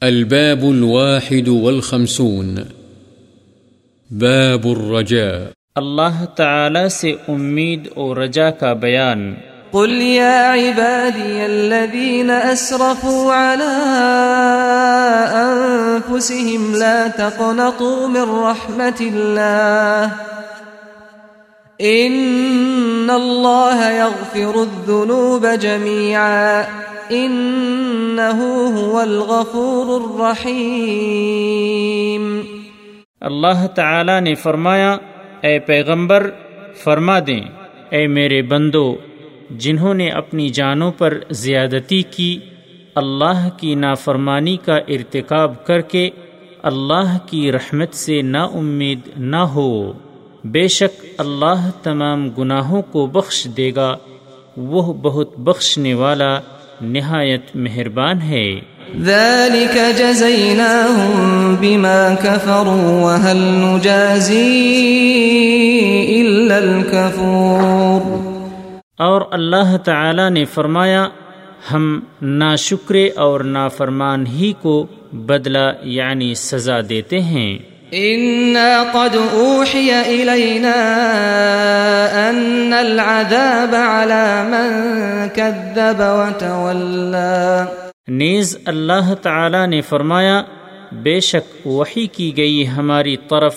الباب الواحد والخمسون. باب الرجاء. اللہ تعالی سے امید اور رجا کا بیان۔ قل يا عبادي الذين أسرفوا على أنفسهم لا تقنطوا من رحمة الله. إن الله يغفر الذنوب جميعا. إنه هو الغفور الرحيم. اللہ تعالی نے فرمایا، اے پیغمبر، فرما دیں، اے میرے بندو، جنہوں نے اپنی جانوں پر زیادتی کی، اللہ کی نافرمانی کا ارتکاب کر کے اللہ کی رحمت سے نا امید نہ ہو، بے شک اللہ تمام گناہوں کو بخش دے گا، وہ بہت بخشنے والا نہایت مہربان ہے۔ ذلك جزيناهم بما كفروا وهل نجازي إلا الكفور۔ اور اللہ تعالی نے فرمایا ہم ناشکر اور نافرمان ہی کو بدلہ یعنی سزا دیتے ہیں۔ إنا قد أوحي إلينا أن العذاب على من كذب وتولى. نیز اللہ تعالی نے فرمایا، بے شک وہی کی گئی ہماری طرف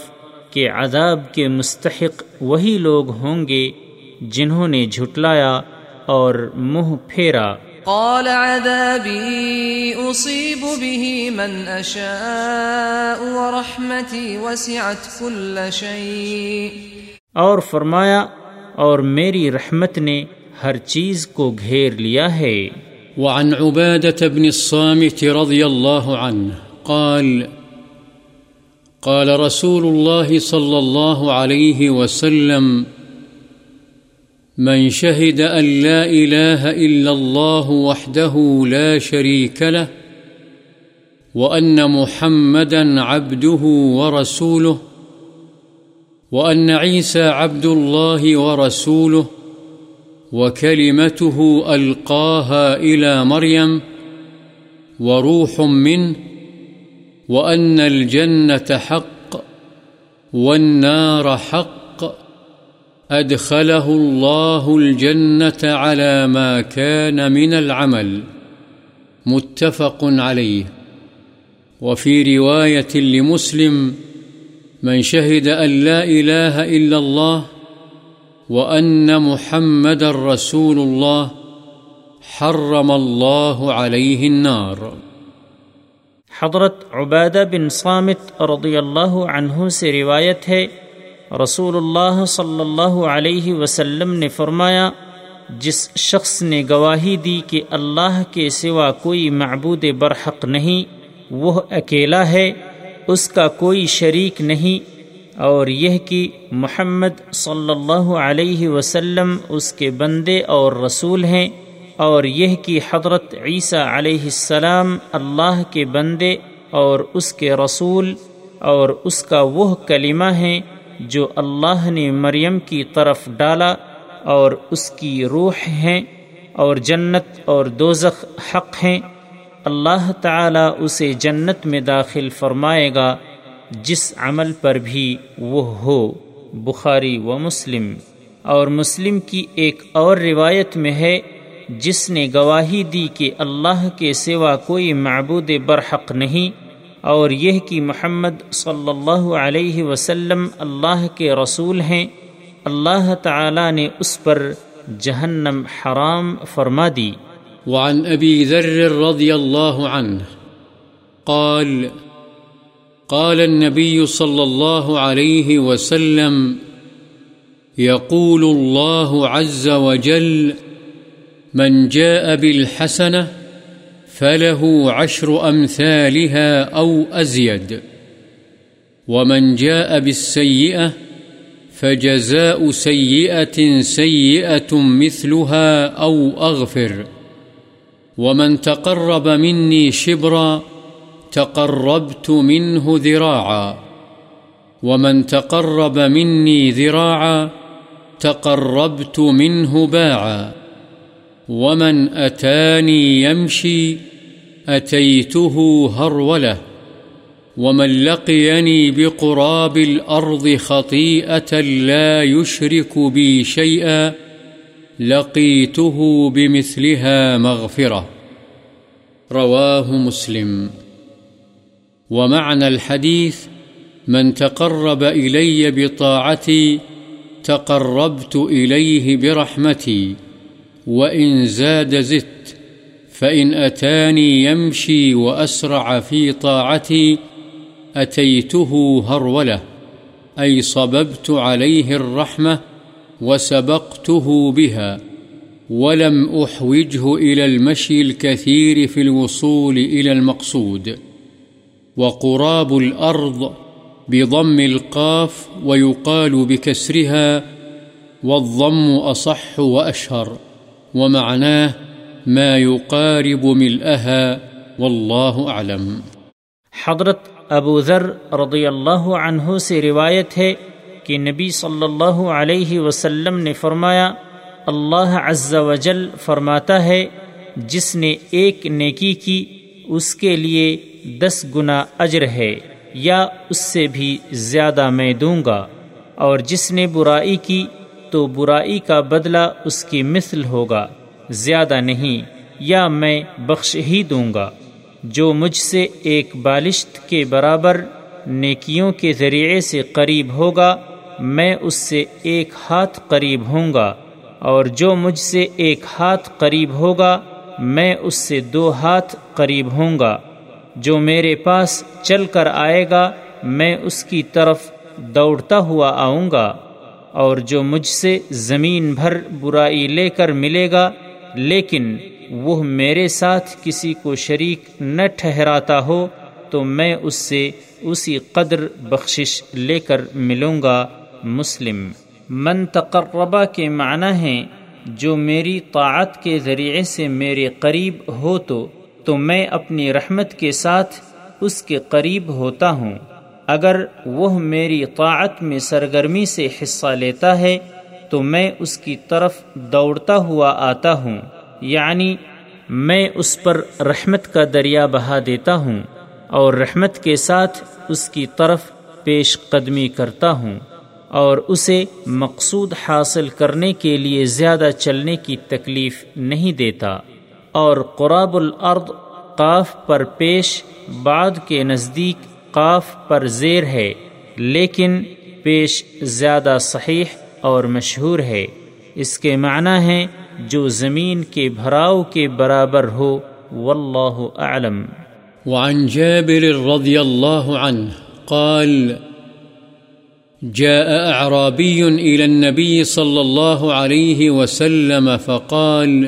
کہ عذاب کے مستحق وہی لوگ ہوں گے جنہوں نے جھٹلایا اور منہ پھیرا۔ قال عذابي أصيب به من أشاء ورحمتي وسعت كل شيء. اور فرمایا اور میری رحمت نے ہر چیز کو گھیر لیا ہے۔ وعن عبادة بن الصامت رضي الله عنه قال قال رسول الله صلى الله عليه وسلم من شهد أن لا إله إلا الله وحده لا شريك له، وأن محمدا عبده ورسوله، وأن عيسى عبد الله ورسوله، وكلمته ألقاها إلى مريم، وروح منه، وأن الجنة حق، والنار حق أدخله الله الجنة على ما كان من العمل. متفق عليه. وفي رواية لمسلم، من شهد أن لا إله إلا الله وأن محمد رسول الله، حرم الله عليه النار. حضرت عبادہ بن صامت رضی اللہ عنہ سے روایت ہے رسول اللہ صلی اللہ علیہ وسلم نے فرمایا، جس شخص نے گواہی دی کہ اللہ کے سوا کوئی معبود برحق نہیں، وہ اکیلا ہے، اس کا کوئی شریک نہیں، اور یہ کہ محمد صلی اللہ علیہ وسلم اس کے بندے اور رسول ہیں، اور یہ کہ حضرت عیسیٰ علیہ السلام اللہ کے بندے اور اس کے رسول اور اس کا وہ کلمہ ہیں جو اللہ نے مریم کی طرف ڈالا اور اس کی روح ہیں اور جنت اور دوزخ حق ہیں، اللہ تعالی اسے جنت میں داخل فرمائے گا، جس عمل پر بھی وہ ہو۔ بخاری و مسلم۔ اور مسلم کی ایک اور روایت میں ہے، جس نے گواہی دی کہ اللہ کے سوا کوئی معبود برحق نہیں اور یہ کہ محمد صلی اللہ علیہ وسلم اللہ کے رسول ہیں، اللہ تعالی نے اس پر جہنم حرام فرما دی۔ وعن ابی ذر رضی اللہ عنہ قال قال النبي صلى الله عليه وسلم يقول الله عز وجل، من جاء بالحسنه فله عشر أمثالها أو أزيد. ومن جاء بالسيئة فجزاء سيئة سيئة مثلها أو أغفر. ومن تقرب مني شبرا تقربت منه ذراعا. ومن تقرب مني ذراعا تقربت منه باعا. ومن أتاني يمشي أتيته هرولة ومن لقيني بقراب الأرض خطيئة لا يشرك بي شيئا لقيته بمثلها مغفرة. رواه مسلم. ومعنى الحديث من تقرب إلي بطاعتي تقربت إليه برحمتي، وإن زاد زدت فإن أتاني يمشي وأسرع في طاعتي أتيته هرولة أي صببت عليه الرحمة وسبقته بها، ولم أحوجه إلى المشي الكثير في الوصول إلى المقصود، وقراب الأرض بضم القاف ويقال بكسرها، والضم أصح وأشهر، ومعناه ما يقارب ملئها والله أعلم. حضرت ابو ذر رضی اللہ عنہ سے روایت ہے کہ نبی صلی اللہ علیہ وسلم نے فرمایا، اللہ عز و جل فرماتا ہے، جس نے ایک نیکی کی، اس کے لیے دس گنا اجر ہے، یا اس سے بھی زیادہ میں دوں گا۔ اور جس نے برائی کی، تو برائی کا بدلہ اس کی مثل ہوگا۔ زیادہ نہیں، یا میں بخش ہی دوں گا۔ جو مجھ سے ایک بالشت کے برابر نیکیوں کے ذریعے سے قریب ہوگا، میں اس سے ایک ہاتھ قریب ہوں گا۔ اور جو مجھ سے ایک ہاتھ قریب ہوگا، میں اس سے دو ہاتھ قریب ہوں گا۔ جو میرے پاس چل کر آئے گا، میں اس کی طرف دوڑتا ہوا آؤں گا۔ اور جو مجھ سے زمین بھر برائی لے کر ملے گا لیکن وہ میرے ساتھ کسی کو شریک نہ ٹھہراتا ہو، تو میں اس سے اسی قدر بخشش لے کر ملوں گا۔ مسلم، من تقربہ کے معنی ہیں، جو میری طاعت کے ذریعے سے میرے قریب ہو تو تو میں اپنی رحمت کے ساتھ اس کے قریب ہوتا ہوں۔ اگر وہ میری طاعت میں سرگرمی سے حصہ لیتا ہے تو میں اس کی طرف دوڑتا ہوا آتا ہوں۔ یعنی میں اس پر رحمت کا دریا بہا دیتا ہوں اور رحمت کے ساتھ اس کی طرف پیش قدمی کرتا ہوں اور اسے مقصود حاصل کرنے کے لیے زیادہ چلنے کی تکلیف نہیں دیتا۔ اور قراب الارض قاف پر پیش، بعد کے نزدیک قاف پر زیر ہے، لیکن پیش زیادہ صحیح اور مشہور ہے۔ اس کے معنی ہیں، جو زمین کے بھراؤ کے برابر ہو۔ واللہ اعلم۔ وعن جابر رضی اللہ عنہ قال، جاء أعرابي إلى النبي صلى الله عليه وسلم فقال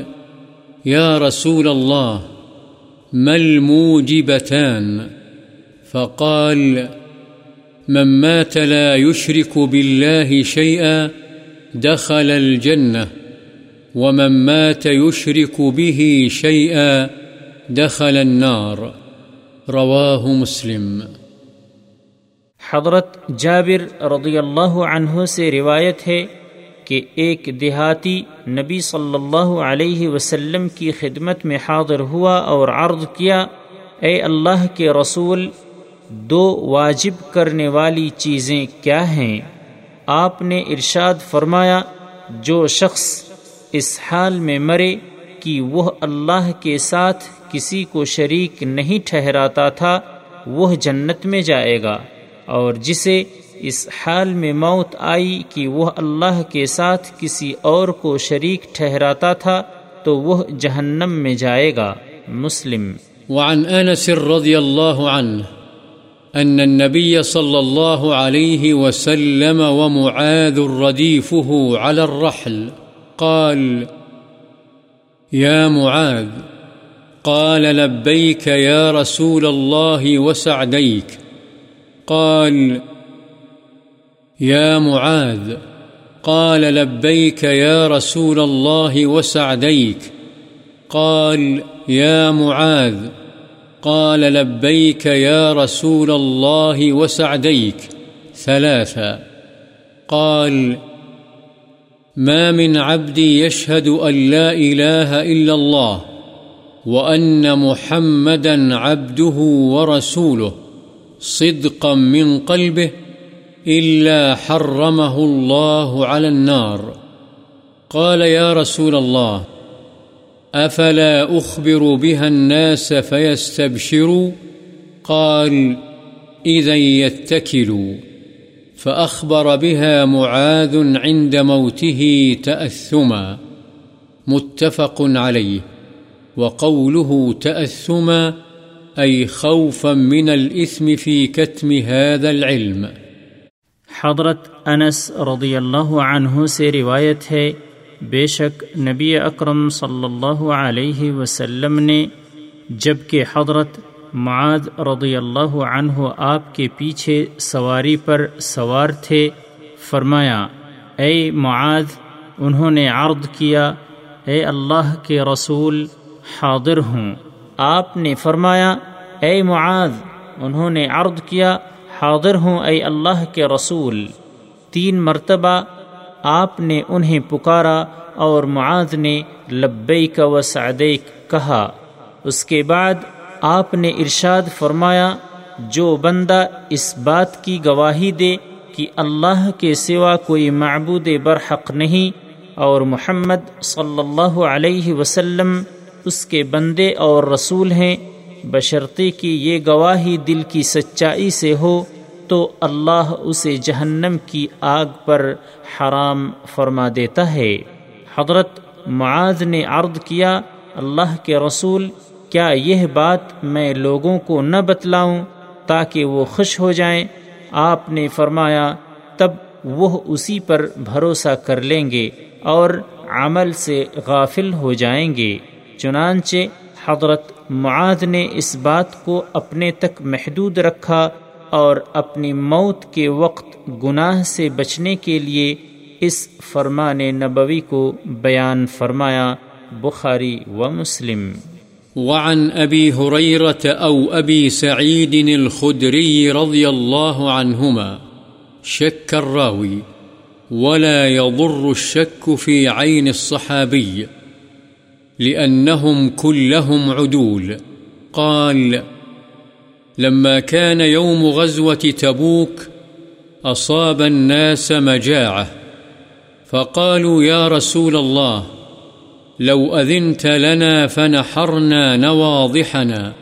يا رسول الله ما الموجبتان؟ فقال، من مات لا يشرك بالله شيئا دخل الجنة، ومن مات يشرك به شيئا دخل النار. رواه مسلم. حضرت جابر رضی اللہ عنہ سے روایت ہے کہ ایک دیہاتی نبی صلی اللہ علیہ وسلم کی خدمت میں حاضر ہوا اور عرض کیا، اے اللہ کے رسول، دو واجب کرنے والی چیزیں کیا ہیں؟ آپ نے ارشاد فرمایا، جو شخص اس حال میں مرے کہ وہ اللہ کے ساتھ کسی کو شریک نہیں ٹھہراتا تھا، وہ جنت میں جائے گا۔ اور جسے اس حال میں موت آئی کہ وہ اللہ کے ساتھ کسی اور کو شریک ٹھہراتا تھا، تو وہ جہنم میں جائے گا۔ مسلم۔ وعن انس رضی اللہ عنہ۔ أن النبي صلى الله عليه وسلم ومعاذ رديفه على الرحل. قال، يا معاذ، قال لبيك يا رسول الله وسعديك. قال، يا معاذ، قال لبيك يا رسول الله وسعديك. قال، يا معاذ قال لبيك يا رسول الله وسعديك ثلاثا. قال، ما من عبد يشهد أن لا إله إلا الله وأن محمدا عبده ورسوله صدقا من قلبه إلا حرمه الله على النار. قال يا رسول الله أفلا أخبر بها الناس فيستبشروا قال إذا يتكلوا فأخبر بها معاذ عند موته تأثما متفق عليه وقوله تأثما أي خوفا من الإثم في كتم هذا العلم حضرت انس رضی اللہ عنہ سے روایت ہے بے شک نبی اکرم صلی اللہ علیہ وسلم نے جبکہ حضرت معاد رضی اللہ عنہ آپ کے پیچھے سواری پر سوار تھے، فرمایا، اے معاد انہوں نے عرض کیا، اے اللہ کے رسول، حاضر ہوں۔ آپ نے فرمایا، اے معاد انہوں نے عرض کیا، حاضر ہوں، اے اللہ کے رسول۔ تین مرتبہ آپ نے انہیں پکارا اور معاذ نے لبیک و سعدیک کہا۔ اس کے بعد آپ نے ارشاد فرمایا، جو بندہ اس بات کی گواہی دے کہ اللہ کے سوا کوئی معبود برحق نہیں اور محمد صلی اللہ علیہ وسلم اس کے بندے اور رسول ہیں بشرطی کی یہ گواہی دل کی سچائی سے ہو۔ تو اللہ اسے جہنم کی آگ پر حرام فرما دیتا ہے۔ حضرت معاذ نے عرض کیا، اللہ کے رسول، کیا یہ بات میں لوگوں کو نہ بتلاؤں تاکہ وہ خوش ہو جائیں؟ آپ نے فرمایا، تب وہ اسی پر بھروسہ کر لیں گے اور عمل سے غافل ہو جائیں گے۔ چنانچہ حضرت معاذ نے اس بات کو اپنے تک محدود رکھا اور اپنی موت کے وقت گناہ سے بچنے کے لیے اس فرمان نبوی کو بیان فرمایا بخاری و مسلم۔ وعن أبي هريرة أو أبي سعيد الخدري رضي الله عنهما شك الراوي ولا يضر الشك في عين الصحابي لأنهم كلهم عدول، قال لما كان يوم غزوة تبوك أصاب الناس مجاعة، فقالوا يا رسول الله، لو أذنت لنا فنحرنا نواضحنا،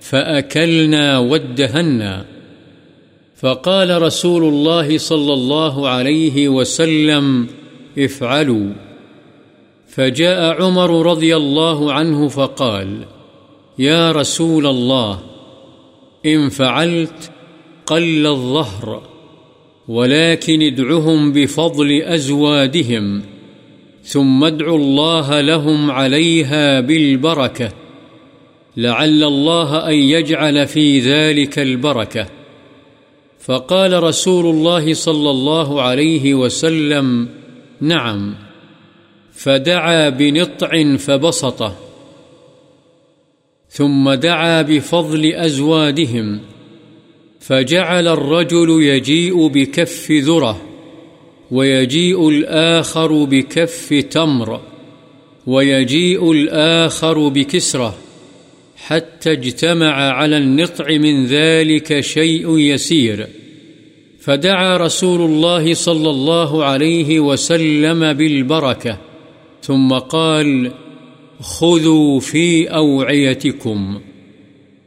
فأكلنا وادهنا. فقال رسول الله صلى الله عليه وسلم، افعلوا. فجاء عمر رضي الله عنه فقال، يا رسول الله إن فعلت قل الظهر، ولكن ادعهم بفضل أزوادهم، ثم ادعوا الله لهم عليها بالبركة، لعل الله أن يجعل في ذلك البركة. فقال رسول الله صلى الله عليه وسلم، نعم. فدعا بنطع فبسطه. ثم دعا بفضل أزوادهم، فجعل الرجل يجيء بكف ذره، ويجيء الآخر بكف تمر، ويجيء الآخر بكسرة حتى اجتمع على النطع من ذلك شيء يسير. فدعا رسول الله صلى الله عليه وسلم بالبركة، ثم قال خذوا في أوعيتكم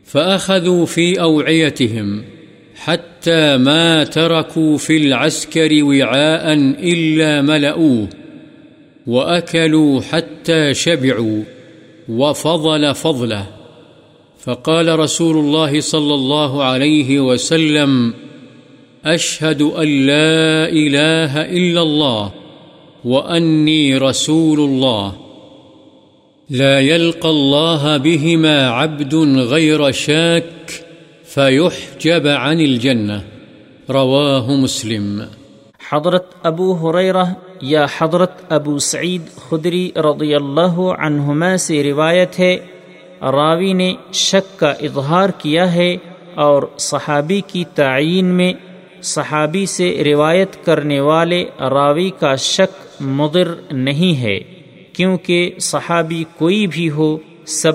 فأخذوا في أوعيتهم حتى ما تركوا في العسكر وعاء إلا ملؤوه وأكلوا حتى شبعوا وفضل فضله فقال رسول الله صلى الله عليه وسلم أشهد أن لا إله إلا الله وأني رسول الله لا يلقى الله بهما عبد غير شاك فيحجب عن الجنة. رواه مسلم. حضرت ابو حریرہ یا حضرت ابو سعید خدری رضی اللہ عنہما سے روایت ہے، راوی نے شک کا اظہار کیا ہے اور صحابی کی تعین میں صحابی سے روایت کرنے والے راوی کا شک مضر نہیں ہے۔ کیونکہ صحابی کوئی بھی ہو، سب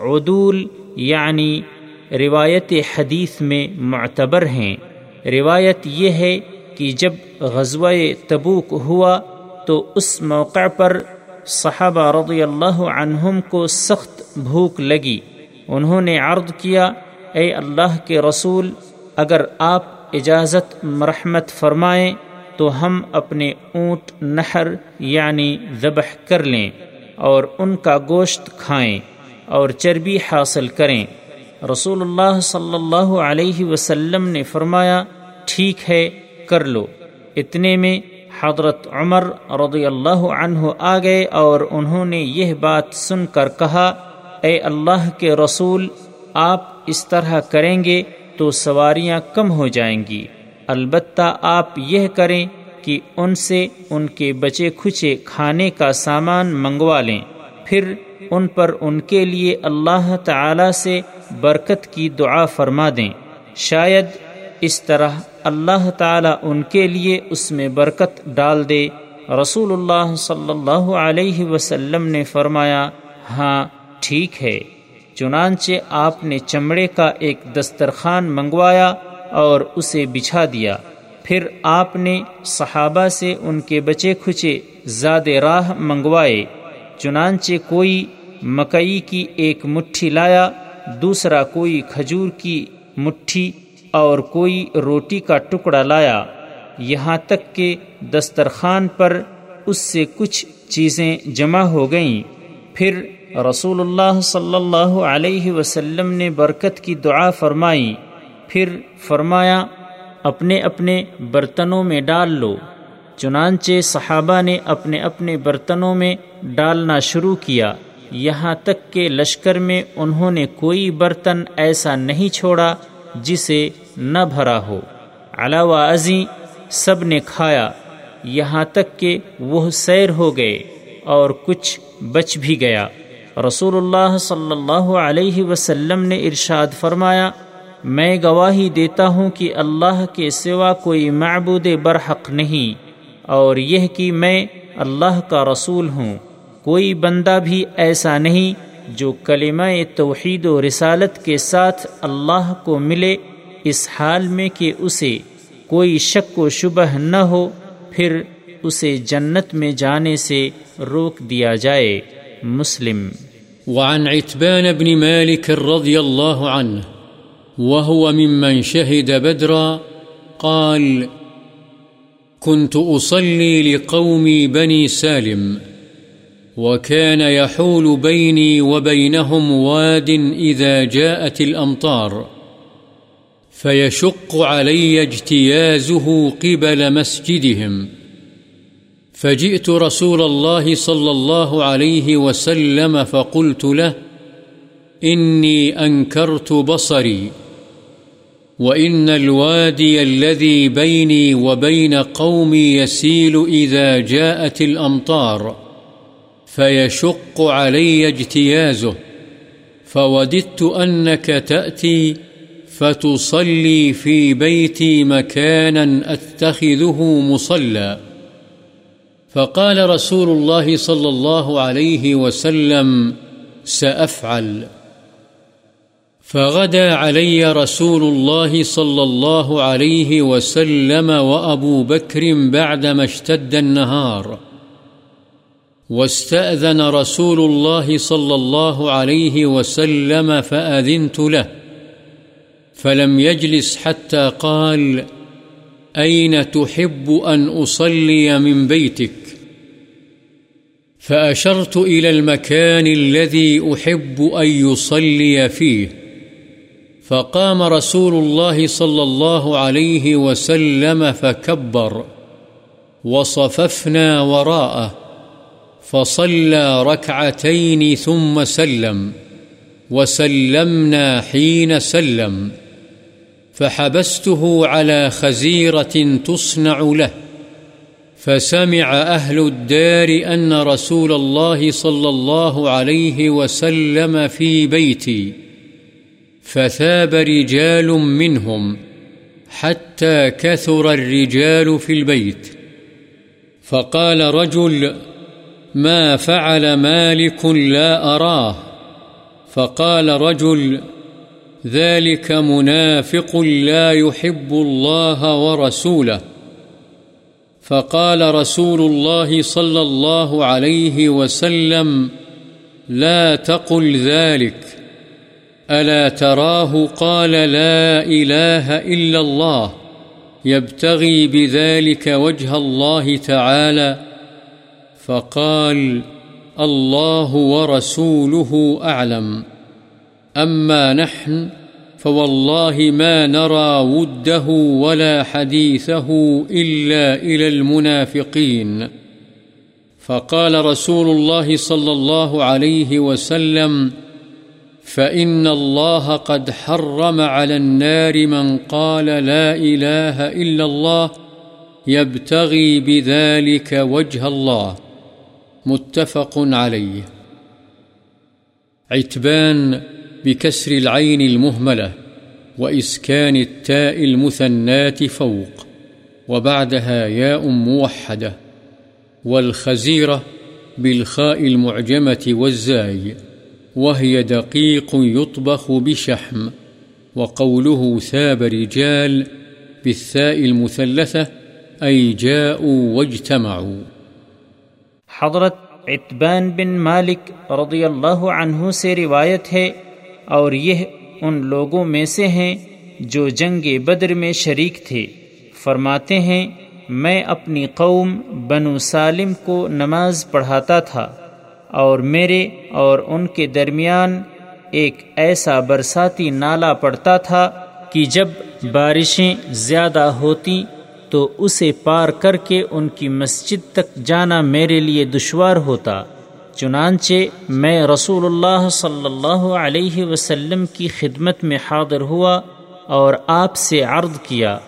عدول یعنی روایت حدیث میں معتبر ہیں۔ روایت یہ ہے کہ جب غزوہ تبوک ہوا تو اس موقع پر صحابہ رضی اللہ عنہم کو سخت بھوک لگی۔ انہوں نے عرض کیا، اے اللہ کے رسول، اگر آپ اجازت مرحمت فرمائیں تو ہم اپنے اونٹ نہر یعنی ذبح کر لیں اور ان کا گوشت کھائیں اور چربی حاصل کریں۔ رسول اللہ صلی اللہ علیہ وسلم نے فرمایا، ٹھیک ہے، کر لو۔ اتنے میں حضرت عمر رضی اللہ عنہ آ گئے اور انہوں نے یہ بات سن کر کہا، اے اللہ کے رسول، آپ اس طرح کریں گے تو سواریاں کم ہو جائیں گی۔ البتہ آپ یہ کریں کہ ان سے ان کے بچے کھچے کھانے کا سامان منگوا لیں۔ پھر ان پر ان کے لیے اللہ تعالی سے برکت کی دعا فرما دیں۔ شاید اس طرح اللہ تعالی ان کے لیے اس میں برکت ڈال دے۔ رسول اللہ صلی اللہ علیہ وسلم نے فرمایا ہاں ٹھیک ہے۔ چنانچہ آپ نے چمڑے کا ایک دسترخوان منگوایا اور اسے بچھا دیا۔ پھر آپ نے صحابہ سے ان کے بچے کھچے زاد راہ منگوائے۔ چنانچہ کوئی مکئی کی ایک مٹھی لایا، دوسرا کوئی کھجور کی مٹھی اور کوئی روٹی کا ٹکڑا لایا۔ یہاں تک کہ دسترخوان پر اس سے کچھ چیزیں جمع ہو گئیں۔ پھر رسول اللہ صلی اللہ علیہ وسلم نے برکت کی دعا فرمائی۔ پھر فرمایا، اپنے اپنے برتنوں میں ڈال لو۔ چنانچہ صحابہ نے اپنے اپنے برتنوں میں ڈالنا شروع کیا۔ یہاں تک کہ لشکر میں انہوں نے کوئی برتن ایسا نہیں چھوڑا جسے نہ بھرا ہو۔ علاوہ ازیں سب نے کھایا۔ یہاں تک کہ وہ سیر ہو گئے اور کچھ بچ بھی گیا۔ رسول اللہ صلی اللہ علیہ وسلم نے ارشاد فرمایا میں گواہی دیتا ہوں کہ اللہ کے سوا کوئی معبود برحق نہیں اور یہ کہ میں اللہ کا رسول ہوں۔ کوئی بندہ بھی ایسا نہیں جو کلمہ توحید و رسالت کے ساتھ اللہ کو ملے، اس حال میں کہ اسے کوئی شک و شبہ نہ ہو، پھر اسے جنت میں جانے سے روک دیا جائے۔ مسلم۔ وعن عتبان بن مالك رضي الله عنه وهو ممن شهد بدرا قال، كنت أصلي لقومي بني سالم، وكان يحول بيني وبينهم واد إذا جاءت الأمطار، فيشق علي اجتيازه قبل مسجدهم، فجئت رسول الله صلى الله عليه وسلم فقلت له، إني أنكرت بصري وإن الوادي الذي بيني وبين قومي يسيل إذا جاءت الأمطار فيشق علي اجتيازه فوددت أنك تأتي فتصلي في بيتي مكانا أتخذه مصلى فقال رسول الله صلى الله عليه وسلم سأفعل فغدا علي رسول الله صلى الله عليه وسلم وأبو بكر بعدما اشتد النهار. واستأذن رسول الله صلى الله عليه وسلم فأذنت له. فلم يجلس حتى قال أين تحب أن أصلي من بيتك؟ فأشرت إلى المكان الذي أحب أن يصلي فيه. فقام رسول الله صلى الله عليه وسلم فكبر وصففنا وراءه فصلى ركعتين ثم سلم وسلمنا حين سلم فحبسته على خزيرة تصنع له فسمع أهل الدار أن رسول الله صلى الله عليه وسلم في بيتي فثاب رجال منهم حتى كثر الرجال في البيت. فقال رجل ما فعل مالك لا أراه. فقال رجل ذلك منافق لا يحب الله ورسوله. فقال رسول الله صلى الله عليه وسلم لا تقل ذلك. ألا تراه قال لا إله إلا الله، يبتغي بذلك وجه الله تعالى، فقال الله ورسوله أعلم. أما نحن فوالله ما نرى وده ولا حديثه إلا إلى المنافقين. فقال رسول الله صلى الله عليه وسلم فإن الله قد حرم على النار من قال لا إله إلا الله يبتغي بذلك وجه الله متفق عليه عتبان بكسر العين المهملة وإسكان التاء المثنات فوق وبعدها ياء موحدة والخزيرة بالخاء المعجمة والزاي وهي دقيق يطبخ بشحم، وقوله ثاب رجال بالثاء المثلثة، أي جاءوا واجتمعوا. حضرت عتبان بن مالک رضی اللہ عنہ سے روایت ہے، اور یہ ان لوگوں میں سے ہیں جو جنگ بدر میں شریک تھے۔ فرماتے ہیں، میں اپنی قوم بنو سالم کو نماز پڑھاتا تھا۔ اور میرے اور ان کے درمیان ایک ایسا برساتی نالا پڑتا تھا کہ جب بارشیں زیادہ ہوتی تو اسے پار کر کے ان کی مسجد تک جانا میرے لیے دشوار ہوتا، چنانچہ میں رسول اللہ صلی اللہ علیہ وسلم کی خدمت میں حاضر ہوا اور آپ سے عرض کیا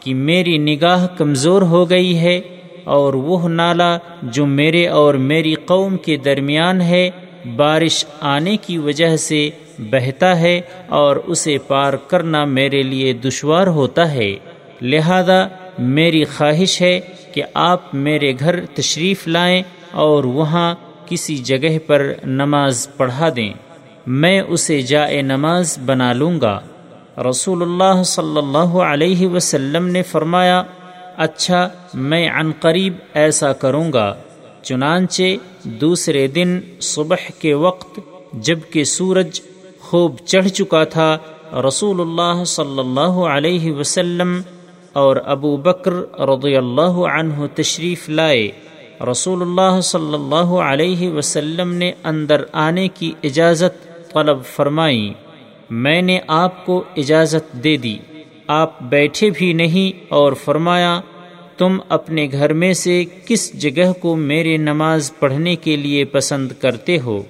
کہ میری نگاہ کمزور ہو گئی ہے اور وہ نالا جو میرے اور میری قوم کے درمیان ہے، بارش آنے کی وجہ سے بہتا ہے اور اسے پار کرنا میرے لیے دشوار ہوتا ہے۔ لہذا میری خواہش ہے کہ آپ میرے گھر تشریف لائیں اور وہاں کسی جگہ پر نماز پڑھا دیں۔ میں اسے جائے نماز بنا لوں گا۔ رسول اللہ صلی اللہ علیہ وسلم نے فرمایا اچھا میں عن قریب ایسا کروں گا، چنانچہ دوسرے دن صبح کے وقت جبکہ سورج خوب چڑھ چکا تھا، رسول اللہ صلی اللہ علیہ وسلم اور ابو بکر رضی اللہ عنہ تشریف لائے۔ رسول اللہ صلی اللہ علیہ وسلم نے اندر آنے کی اجازت طلب فرمائی۔ میں نے آپ کو اجازت دے دی۔ آپ بیٹھے بھی نہیں اور فرمایا، تم اپنے گھر میں سے کس جگہ کو میرے نماز پڑھنے کے لیے پسند کرتے ہو؟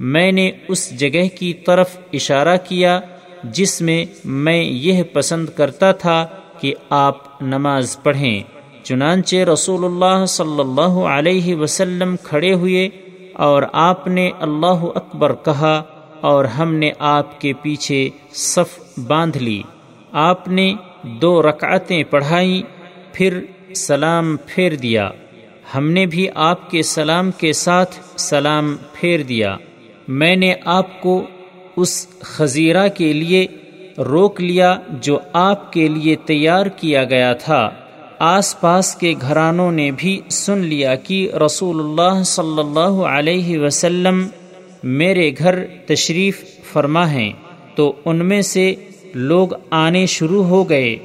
میں نے اس جگہ کی طرف اشارہ کیا، جس میں میں یہ پسند کرتا تھا کہ آپ نماز پڑھیں۔ چنانچہ رسول اللہ صلی اللہ علیہ وسلم کھڑے ہوئے اور آپ نے اللہ اکبر کہا اور ہم نے آپ کے پیچھے صف باندھ لی۔ آپ نے دو رکعتیں پڑھائیں پھر سلام پھیر دیا۔ ہم نے بھی آپ کے سلام کے ساتھ سلام پھیر دیا۔ میں نے آپ کو اس خزیرہ کے لیے روک لیا جو آپ کے لیے تیار کیا گیا تھا۔ آس پاس کے گھرانوں نے بھی سن لیا کہ رسول اللہ صلی اللہ علیہ وسلم میرے گھر تشریف فرما ہیں۔ تو ان میں سے لوگ آنے شروع ہو گئے،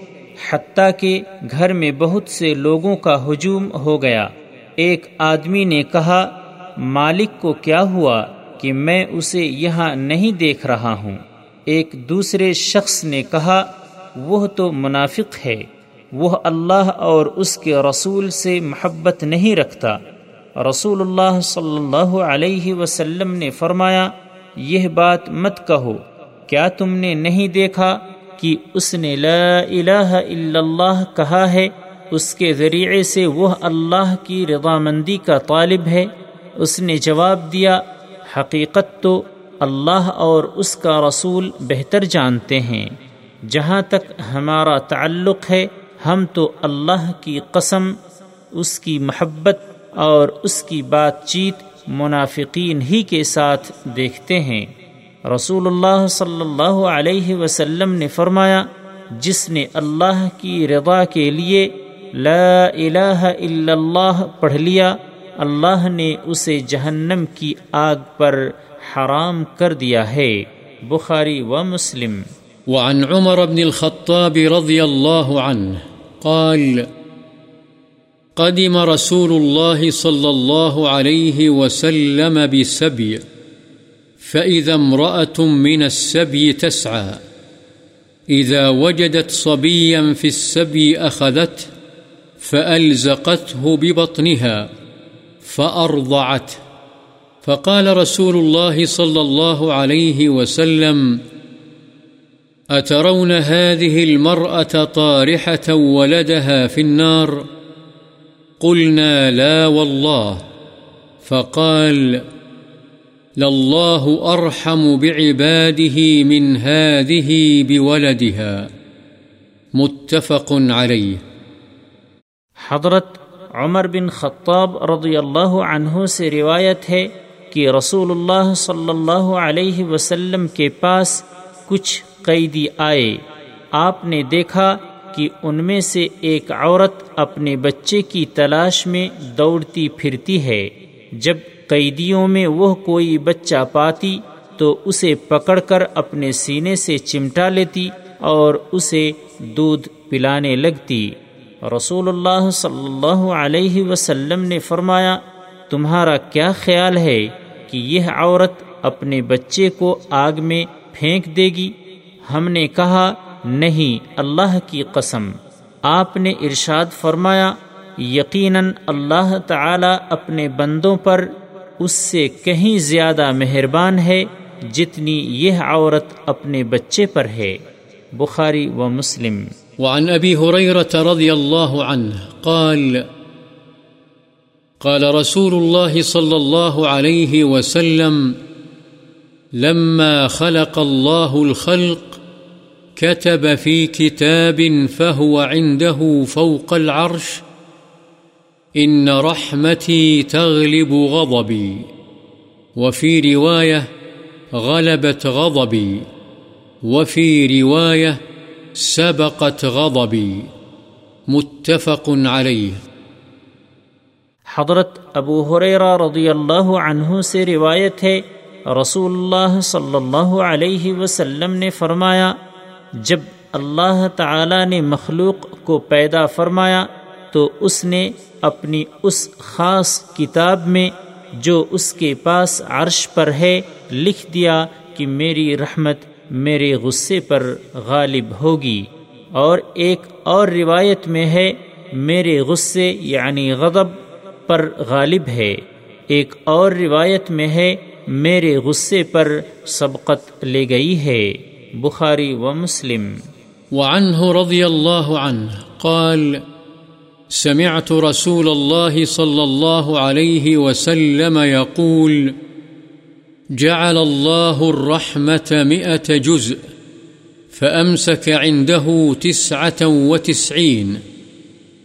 حتیٰ کہ گھر میں بہت سے لوگوں کا ہجوم ہو گیا۔ ایک آدمی نے کہا، مالک کو کیا ہوا کہ میں اسے یہاں نہیں دیکھ رہا ہوں؟ ایک دوسرے شخص نے کہا، وہ تو منافق ہے، وہ اللہ اور اس کے رسول سے محبت نہیں رکھتا۔ رسول اللہ صلی اللہ علیہ وسلم نے فرمایا، یہ بات مت کہو۔ کیا تم نے نہیں دیکھا کہ اس نے لا الہ الا اللہ کہا ہے؟ اس کے ذریعے سے وہ اللہ کی رضامندی کا طالب ہے۔ اس نے جواب دیا، حقیقت تو اللہ اور اس کا رسول بہتر جانتے ہیں۔ جہاں تک ہمارا تعلق ہے، ہم تو اللہ کی قسم، اس کی محبت اور اس کی بات چیت منافقین ہی کے ساتھ دیکھتے ہیں۔ رسول اللہ صلی اللہ علیہ وسلم نے فرمایا جس نے اللہ کی رضا کے لیے لا الہ الا اللہ پڑھ لیا اللہ نے اسے جہنم کی آگ پر حرام کر دیا ہے بخاری و مسلم وعن عمر بن الخطاب رضي الله عنه قال، قدم رسول الله صلى الله عليه وسلم بسبي فإذا امرأة من السبي تسعى إذا وجدت صبيا في السبي أخذته فألزقته ببطنها فأرضعته فقال رسول الله صلى الله عليه وسلم أترون هذه المرأة طارحة ولدها في النار قلنا لا والله فقال لله أرحم بعباده من هذه بولدها متفق عليه حضرت عمر بن خطاب رضی اللہ عنہ سے روایت ہے کہ رسول اللہ صلی اللہ علیہ وسلم کے پاس کچھ قیدی آئے۔ آپ نے دیکھا کہ ان میں سے ایک عورت اپنے بچے کی تلاش میں دوڑتی پھرتی ہے۔ جب قیدیوں میں وہ کوئی بچہ پاتی تو اسے پکڑ کر اپنے سینے سے چمٹا لیتی اور اسے دودھ پلانے لگتی۔ رسول اللہ صلی اللہ علیہ وسلم نے فرمایا، تمہارا کیا خیال ہے کہ یہ عورت اپنے بچے کو آگ میں پھینک دے گی؟ ہم نے کہا، نہیں، اللہ کی قسم۔ آپ نے ارشاد فرمایا، یقیناً اللہ تعالی اپنے بندوں پر اس سے کہیں زیادہ مہربان ہے جتنی یہ عورت اپنے بچے پر ہے۔ بخاری و مسلم۔ وعن أبي هريرة رضي الله عنه قال قال رسول الله صلى الله عليه وسلم، لما خلق الله الخلق، كتب في كتاب فهو عنده فوق العرش إن رحمتي تغلب غضبي وفي رواية غلبت غضبي وفي رواية سبقت غضبي متفق عليه حضرت ابو حریرہ رضی اللہ عنہ سے روایت ہے، رسول اللہ صلی اللہ علیہ وسلم نے فرمایا، جب اللہ تعالی نے مخلوق کو پیدا فرمایا تو اس نے اپنی اس خاص کتاب میں جو اس کے پاس عرش پر ہے لکھ دیا کہ میری رحمت میرے غصے پر غالب ہوگی۔ اور ایک اور روایت میں ہے، میرے غصے یعنی غضب پر غالب ہے۔ ایک اور روایت میں ہے، میرے غصے پر سبقت لے گئی ہے۔ بخاری و مسلم۔ وعنه رضي الله عنه قال سمعت رسول الله صلى الله عليه وسلم يقول جعل الله الرحمة مئة جزء، فأمسك عنده تسعة وتسعين،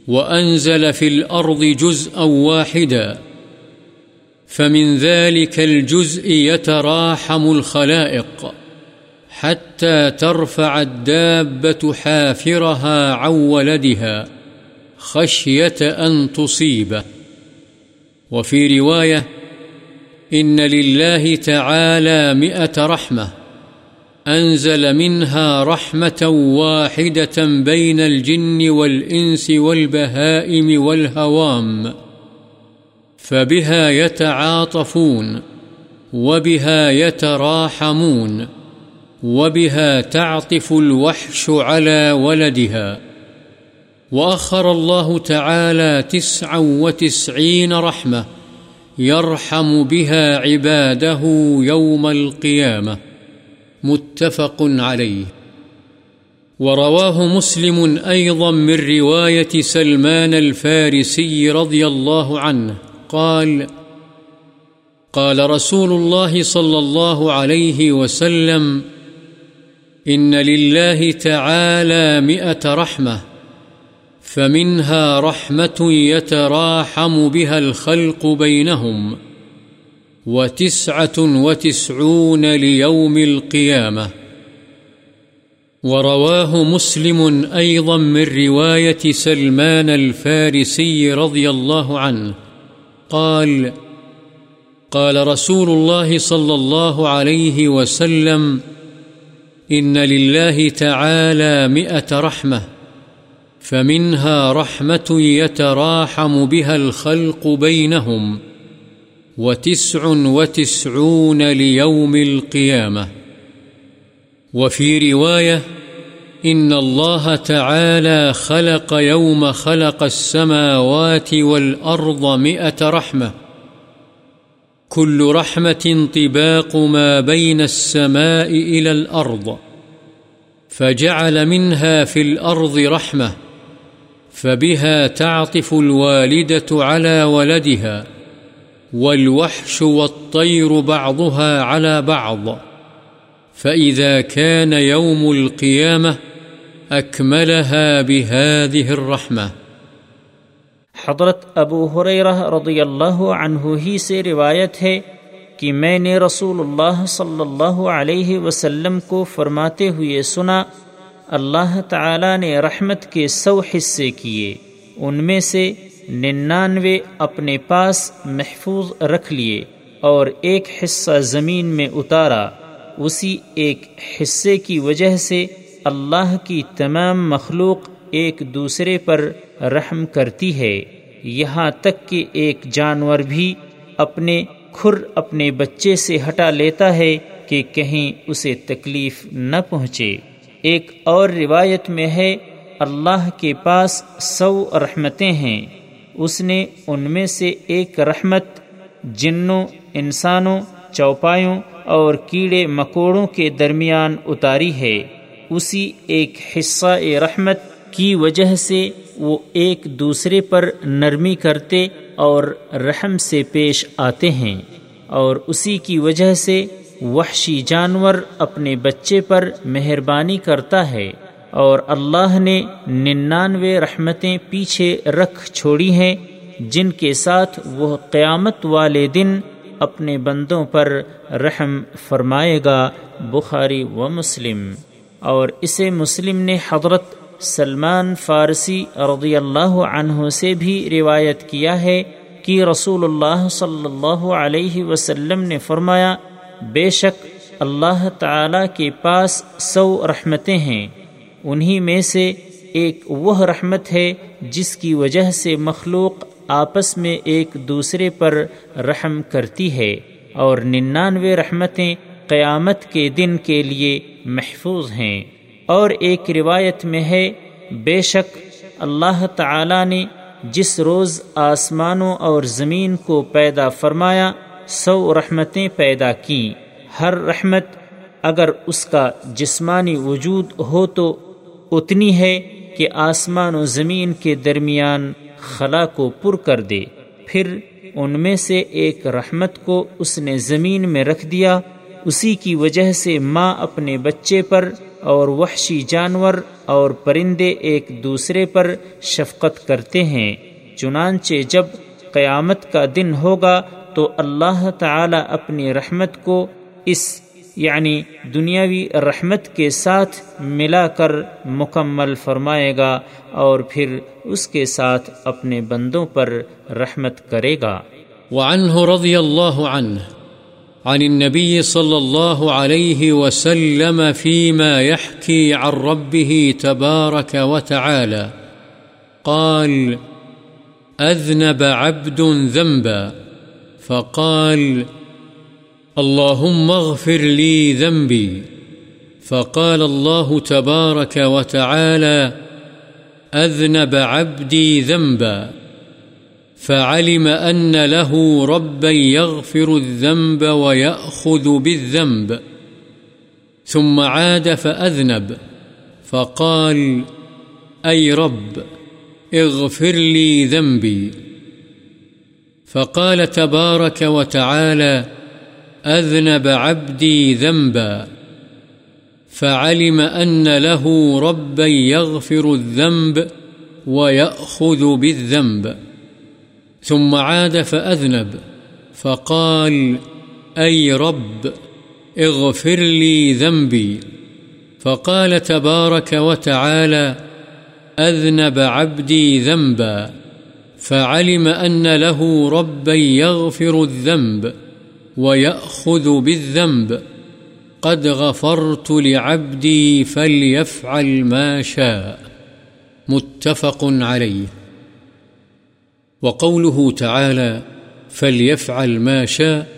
وأنزل في الأرض جزءا واحدا، فمن ذلك الجزء يتراحم الخلائق، حتى ترفع الدابة حافرها عن ولدها خشية أن تصيبه وفي رواية إن لله تعالى مئة رحمة أنزل منها رحمة واحدة بين الجن والإنس والبهائم والهوام، فبها يتعاطفون، وبها يتراحمون، وبها تعطف الوحش على ولدها. وأخر الله تعالى تسعا وتسعين رحمة يرحم بها عباده يوم القيامة متفق عليه. ورواه مسلم أيضا من رواية سلمان الفارسي رضي الله عنه، قال قال رسول الله صلى الله عليه وسلم إن لله تعالى مئة رحمة فمنها رحمة يتراحم بها الخلق بينهم وتسعة وتسعون ليوم القيامة. ورواه مسلم أيضا من رواية سلمان الفارسي رضي الله عنه، قال قال رسول الله صلى الله عليه وسلم إن لله تعالى مئة رحمة. فمنها رحمة يتراحم بها الخلق بينهم وتسع وتسعون ليوم القيامة. وفي رواية إن الله تعالى خلق يوم خلق السماوات والأرض مئة رحمة. كل رحمة طباق ما بين السماء إلى الأرض، فجعل منها في الأرض رحمة. فبها تعطف الوالدة على ولدها، والوحش والطير بعضها على بعض. فإذا كان يوم القيامة أكملها بهذه الرحمة. حضرت ابو حریرہ رضی اللہ عنہ ہی سے روایت ہے کہ میں نے رسول اللہ صلی اللہ علیہ وسلم کو فرماتے ہوئے سنا اللہ تعالی نے رحمت کے سو حصے کیے، ان میں سے ننانوے اپنے پاس محفوظ رکھ لیے اور ایک حصہ زمین میں اتارا۔ اسی ایک حصے کی وجہ سے اللہ کی تمام مخلوق ایک دوسرے پر رحم کرتی ہے۔ یہاں تک کہ ایک جانور بھی اپنے کھر اپنے بچے سے ہٹا لیتا ہے کہ کہیں اسے تکلیف نہ پہنچے۔ ایک اور روایت میں ہے، اللہ کے پاس سو رحمتیں ہیں۔ اس نے ان میں سے ایک رحمت جنوں، انسانوں، چوپایوں اور کیڑے مکوڑوں کے درمیان اتاری ہے۔ اسی ایک حصہ رحمت کی وجہ سے وہ ایک دوسرے پر نرمی کرتے اور رحم سے پیش آتے ہیں۔ اور اسی کی وجہ سے وحشی جانور اپنے بچے پر مہربانی کرتا ہے اور اللہ نے ننانوے رحمتیں پیچھے رکھ چھوڑی ہیں، جن کے ساتھ وہ قیامت والے دن اپنے بندوں پر رحم فرمائے گا، بخاری و مسلم۔ اور اسے مسلم نے حضرت سلمان فارسی رضی اللہ عنہ سے بھی روایت کیا ہے کہ رسول اللہ صلی اللہ علیہ وسلم نے فرمایا بے شک اللہ تعالی کے پاس سو رحمتیں ہیں۔ انہی میں سے ایک وہ رحمت ہے جس کی وجہ سے مخلوق آپس میں ایک دوسرے پر رحم کرتی ہے اور ننانوے رحمتیں قیامت کے دن کے لیے محفوظ ہیں۔ اور ایک روایت میں ہے، بے شک اللہ تعالی نے جس روز آسمانوں اور زمین کو پیدا فرمایا سو رحمتیں پیدا کیں ہر رحمت اگر اس کا جسمانی وجود ہو تو اتنی ہے کہ آسمان و زمین کے درمیان خلا کو پر کر دے۔ پھر ان میں سے ایک رحمت کو اس نے زمین میں رکھ دیا۔ اسی کی وجہ سے ماں اپنے بچے پر اور وحشی جانور اور پرندے ایک دوسرے پر شفقت کرتے ہیں۔ چنانچہ جب قیامت کا دن ہوگا تو اللہ تعالی اپنی رحمت کو اس یعنی دنیاوی رحمت کے ساتھ ملا کر مکمل فرمائے گا اور پھر اس کے ساتھ اپنے بندوں پر رحمت کرے گا۔ وعنه رضی اللہ عنہ، عن النبي صلى الله عليه وسلم فيما يحكي عن ربه تبارك وتعالى قال أذنب عبد ذنبا۔ فقال، اللهم اغفر لي ذنبي. فقال الله تبارك وتعالى، أذنب عبدي ذنبا. فعلم أن له ربا يغفر الذنب ويأخذ بالذنب. ثم عاد فأذنب. فقال، أي رب، اغفر لي ذنبي. فقال تبارك وتعالى أذنب عبدي ذنبا فعلم أن له ربا يغفر الذنب ويأخذ بالذنب. ثم عاد فأذنب فقال أي رب اغفر لي ذنبي. فقال تبارك وتعالى أذنب عبدي ذنبا. فعلم أن له ربا يغفر الذنب ويأخذ بالذنب. قد غفرت لعبدي فليفعل ما شاء. متفق عليه. وقوله تعالى فليفعل ما شاء،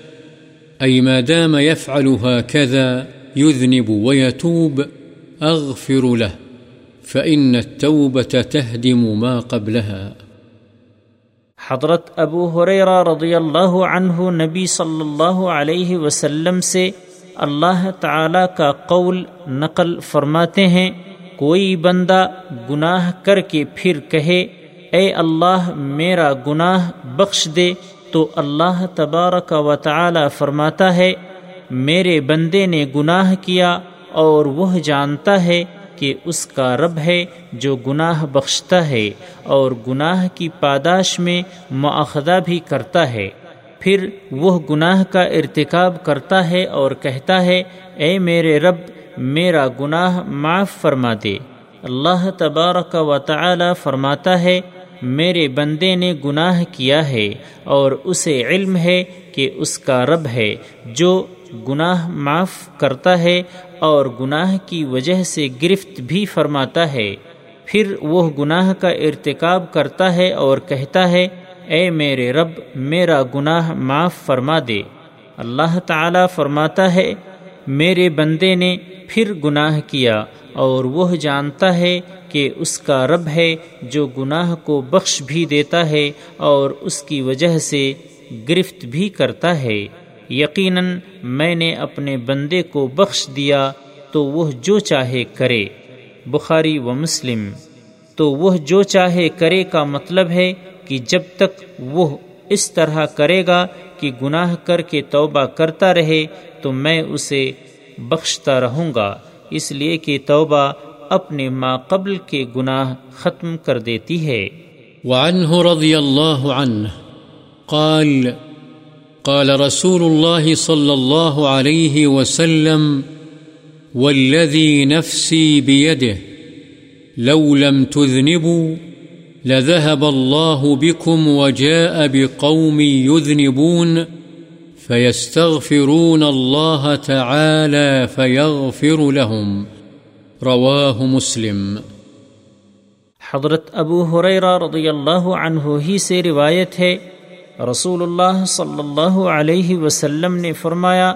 أي ما دام يفعل هكذا يذنب ويتوب، أغفر له، فإن التوبة تهدم ما قبلها. حضرت ابو حریرہ رضی اللہ عنہ نبی صلی اللہ علیہ وسلم سے اللہ تعالی کا قول نقل فرماتے ہیں، کوئی بندہ گناہ کر کے پھر کہے، اے اللہ میرا گناہ بخش دے، تو اللہ تبارک و تعالی فرماتا ہے، میرے بندے نے گناہ کیا اور وہ جانتا ہے کہ اس کا رب ہے جو گناہ بخشتا ہے اور گناہ کی پاداش میں معاخدہ بھی کرتا ہے۔ پھر وہ گناہ کا ارتکاب کرتا ہے اور کہتا ہے، اے میرے رب، میرا گناہ معاف فرما دے۔ اللہ تبارک و تعالی فرماتا ہے، میرے بندے نے گناہ کیا ہے اور اسے علم ہے کہ اس کا رب ہے جو گناہ معاف کرتا ہے اور گناہ کی وجہ سے گرفت بھی فرماتا ہے۔ پھر وہ گناہ کا ارتکاب کرتا ہے اور کہتا ہے، اے میرے رب، میرا گناہ معاف فرما دے۔ اللہ تعالی فرماتا ہے، میرے بندے نے پھر گناہ کیا اور وہ جانتا ہے کہ اس کا رب ہے جو گناہ کو بخش بھی دیتا ہے اور اس کی وجہ سے گرفت بھی کرتا ہے۔ یقیناً میں نے اپنے بندے کو بخش دیا تو وہ جو چاہے کرے۔ بخاری و مسلم۔ تو وہ جو چاہے کرے کا مطلب ہے کہ جب تک وہ اس طرح کرے گا کہ گناہ کر کے توبہ کرتا رہے تو میں اسے بخشتا رہوں گا۔ اس لیے کہ توبہ اپنے ما قبل کے گناہ ختم کر دیتی ہے۔ وعنه رضی اللہ عنہ قال قال رسول الله صلى الله عليه وسلم، والذي نفسي بيده، لو لم تذنبوا، لذهب الله بكم وجاء بقوم يذنبون، فيستغفرون الله تعالى فيغفر لهم. رواه مسلم. حضرت ابو حریرہ رضی اللہ عنہ ہی سے روایت ہے رسول اللہ صلی اللہ علیہ وسلم نے فرمایا،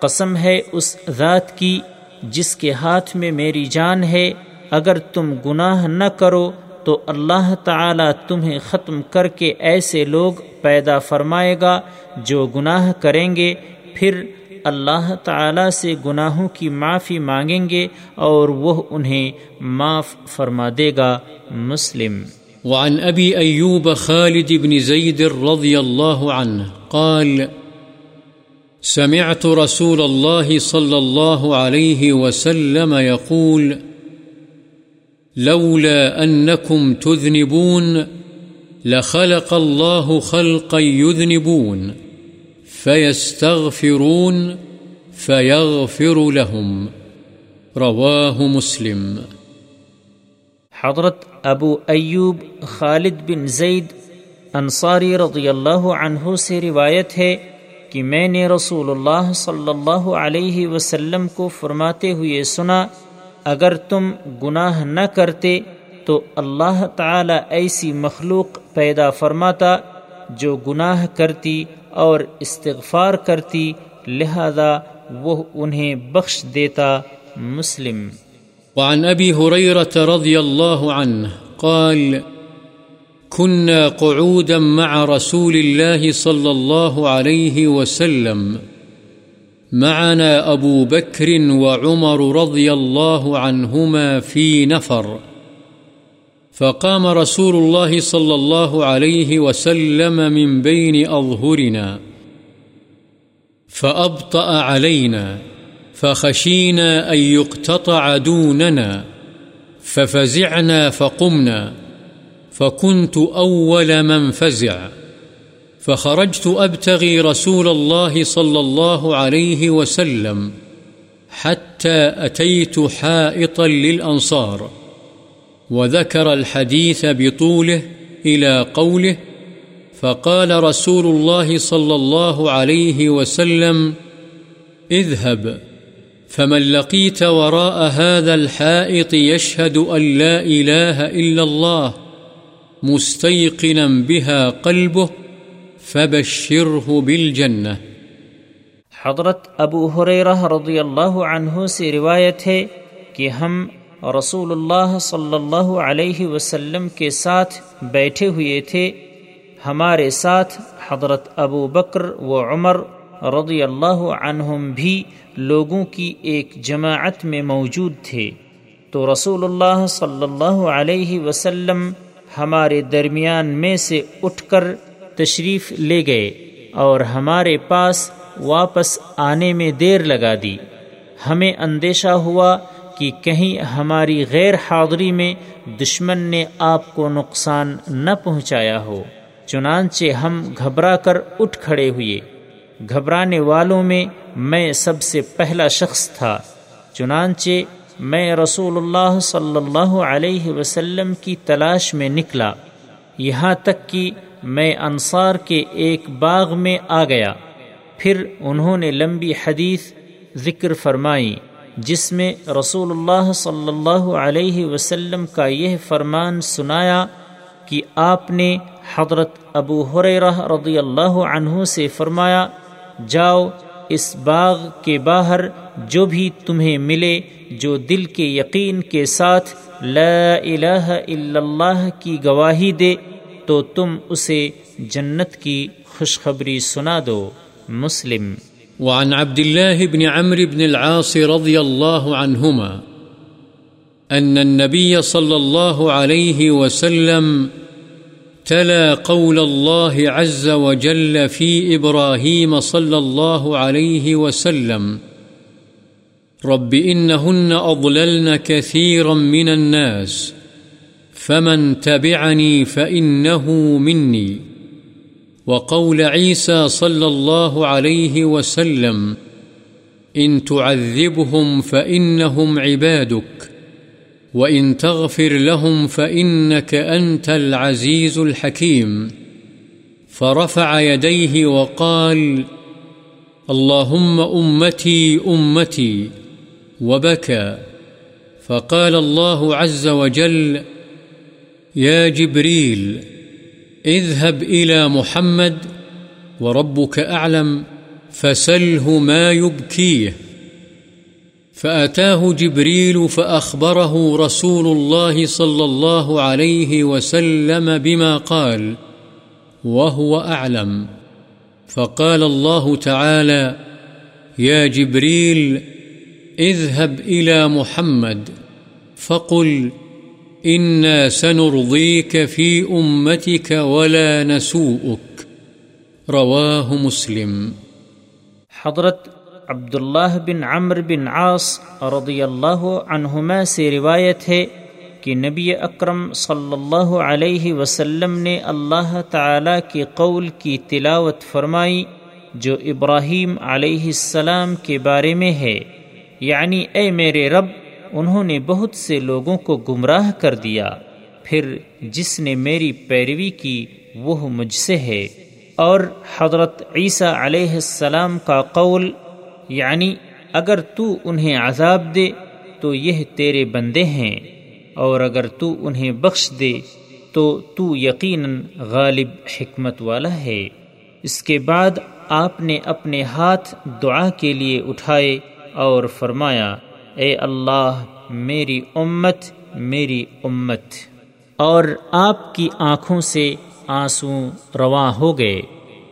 قسم ہے اس ذات کی جس کے ہاتھ میں میری جان ہے، اگر تم گناہ نہ کرو تو اللہ تعالی تمہیں ختم کر کے ایسے لوگ پیدا فرمائے گا جو گناہ کریں گے، پھر اللہ تعالی سے گناہوں کی معافی مانگیں گے اور وہ انہیں معاف فرما دے گا۔ مسلم وعن أبي أيوب خالد بن زيد رضي الله عنه قال، سمعت رسول الله صلى الله عليه وسلم يقول، لولا أنكم تذنبون لخلق الله خلقا يذنبون، فيستغفرون فيغفر لهم. رواه مسلم. حضرت ابو ایوب خالد بن زید انصاری رضی اللہ عنہ سے روایت ہے کہ میں نے رسول اللہ صلی اللہ علیہ وسلم کو فرماتے ہوئے سنا، اگر تم گناہ نہ کرتے تو اللہ تعالی ایسی مخلوق پیدا فرماتا جو گناہ کرتی اور استغفار کرتی، لہذا وہ انہیں بخش دیتا مسلم۔ وعن أبي هريرة رضي الله عنه قال، كنا قعودا مع رسول الله صلى الله عليه وسلم. معنا أبو بكر وعمر رضي الله عنهما في نفر. فقام رسول الله صلى الله عليه وسلم من بين أظهرنا. فأبطأ علينا. فخشينا أن يقتطع دوننا، ففزعنا فقمنا، فكنت أول من فزع، فخرجت أبتغي رسول الله صلى الله عليه وسلم، حتى أتيت حائطا للأنصار، وذكر الحديث بطوله إلى قوله، فقال رسول الله صلى الله عليه وسلم، اذهب. فمن لقيت وراء هذا الحائط يشهد أن لا إله إلا الله مستيقنا بها قلبه فبشره بالجنة حضرت ابو حریرہ رضی اللہ عنہ سے روایت ہے کہ ہم رسول اللہ صلی اللہ علیہ وسلم کے ساتھ بیٹھے ہوئے تھے۔ ہمارے ساتھ حضرت ابو بکر و عمر رضی اللہ عنہم بھی لوگوں کی ایک جماعت میں موجود تھے۔ تو رسول اللہ صلی اللہ علیہ وسلم ہمارے درمیان میں سے اٹھ کر تشریف لے گئے اور ہمارے پاس واپس آنے میں دیر لگا دی۔ ہمیں اندیشہ ہوا کہ کہیں ہماری غیر حاضری میں دشمن نے آپ کو نقصان نہ پہنچایا ہو، چنانچہ ہم گھبرا کر اٹھ کھڑے ہوئے۔ گھبرانے والوں میں میں سب سے پہلا شخص تھا، چنانچہ میں رسول اللہ صلی اللہ علیہ وسلم کی تلاش میں نکلا۔ یہاں تک کہ میں انصار کے ایک باغ میں آ گیا۔ پھر انہوں نے لمبی حدیث ذکر فرمائی، جس میں رسول اللہ صلی اللہ علیہ وسلم کا یہ فرمان سنایا کہ آپ نے حضرت ابو حریرہ رضی اللہ عنہ سے فرمایا جاؤ اس باغ کے باہر جو بھی تمہیں ملے، جو دل کے یقین کے ساتھ لا الہ الا اللہ کی گواہی دے، تو تم اسے جنت کی خوشخبری سنا دو، مسلم۔ وعن عبد الله بن عمرو بن العاص رضي الله عنهما أن النبي صلى الله عليه وسلم تلا قول الله عز وجل في إبراهيم صلى الله عليه وسلم. رب إنهن أضللن كثيرا من الناس، فمن تبعني فإنه مني. وقول عيسى صلى الله عليه وسلم، إن تعذبهم فإنهم عبادك. وإن تغفر لهم فإنك أنت العزيز الحكيم فرفع يديه وقال، اللهم أمتي أمتي وبكى. فقال الله عز وجل، يا جبريل، اذهب إلى محمد وربك أعلم، فسله ما يبكيه. فأتاه جبريل فأخبره رسول الله صلى الله عليه وسلم بما قال، وهو أعلم. فقال الله تعالى، يا جبريل، اذهب إلى محمد، فقل، إنا سنرضيك في أمتك ولا نسوءك. رواه مسلم. حضرت عبداللہ بن عمر بن عاص رضی اللہ عنہما سے روایت ہے کہ نبی اکرم صلی اللہ علیہ وسلم نے اللہ تعالی کے قول کی تلاوت فرمائی جو ابراہیم علیہ السلام کے بارے میں ہے۔ یعنی اے میرے رب، انہوں نے بہت سے لوگوں کو گمراہ کر دیا۔ پھر جس نے میری پیروی کی، وہ مجھ سے ہے۔ اور حضرت عیسیٰ علیہ السلام کا قول یعنی اگر تو انہیں عذاب دے تو یہ تیرے بندے ہیں، اور اگر تو انہیں بخش دے تو تو یقیناً غالب حکمت والا ہے۔ اس کے بعد آپ نے اپنے ہاتھ دعا کے لیے اٹھائے اور فرمایا، اے اللہ، میری امت میری امت۔ اور آپ کی آنکھوں سے آنسو رواں ہو گئے۔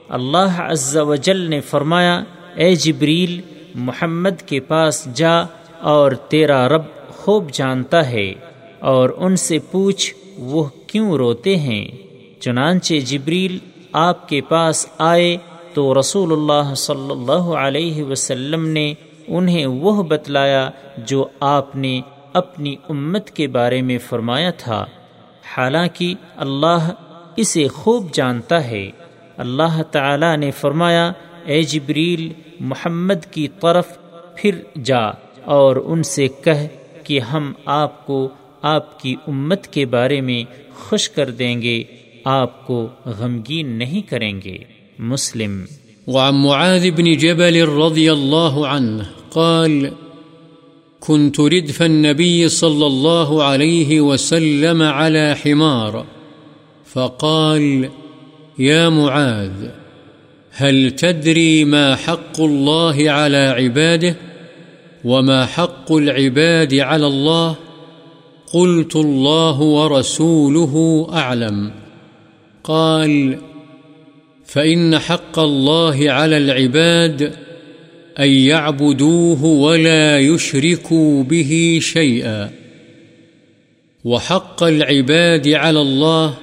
اللہ عز و جل نے فرمایا اے جبریل، محمد کے پاس جا اور تیرا رب خوب جانتا ہے اور ان سے پوچھ وہ کیوں روتے ہیں؟ چنانچہ جبریل آپ کے پاس آئے تو رسول اللہ صلی اللہ علیہ وسلم نے انہیں وہ بتلایا جو آپ نے اپنی امت کے بارے میں فرمایا تھا۔ حالانکہ اللہ اسے خوب جانتا ہے۔ اللہ تعالی نے فرمایا، اے جبریل محمد کی طرف پھر جا اور ان سے کہہ کہ ہم آپ کو آپ کی امت کے بارے میں خوش کر دیں گے، آپ کو غمگین نہیں کریں گے۔ مسلم۔ وعن معاذ بن جبل رضي الله عنه قال، كنت ردف النبي صلى الله عليه وسلم على حمار. فقال، يا معاذ هل تدري ما حق الله على عباده وما حق العباد على الله؟ قلت الله ورسوله أعلم. قال، فإن حق الله على العباد أن يعبدوه ولا يشركوا به شيئا. وحق العباد على الله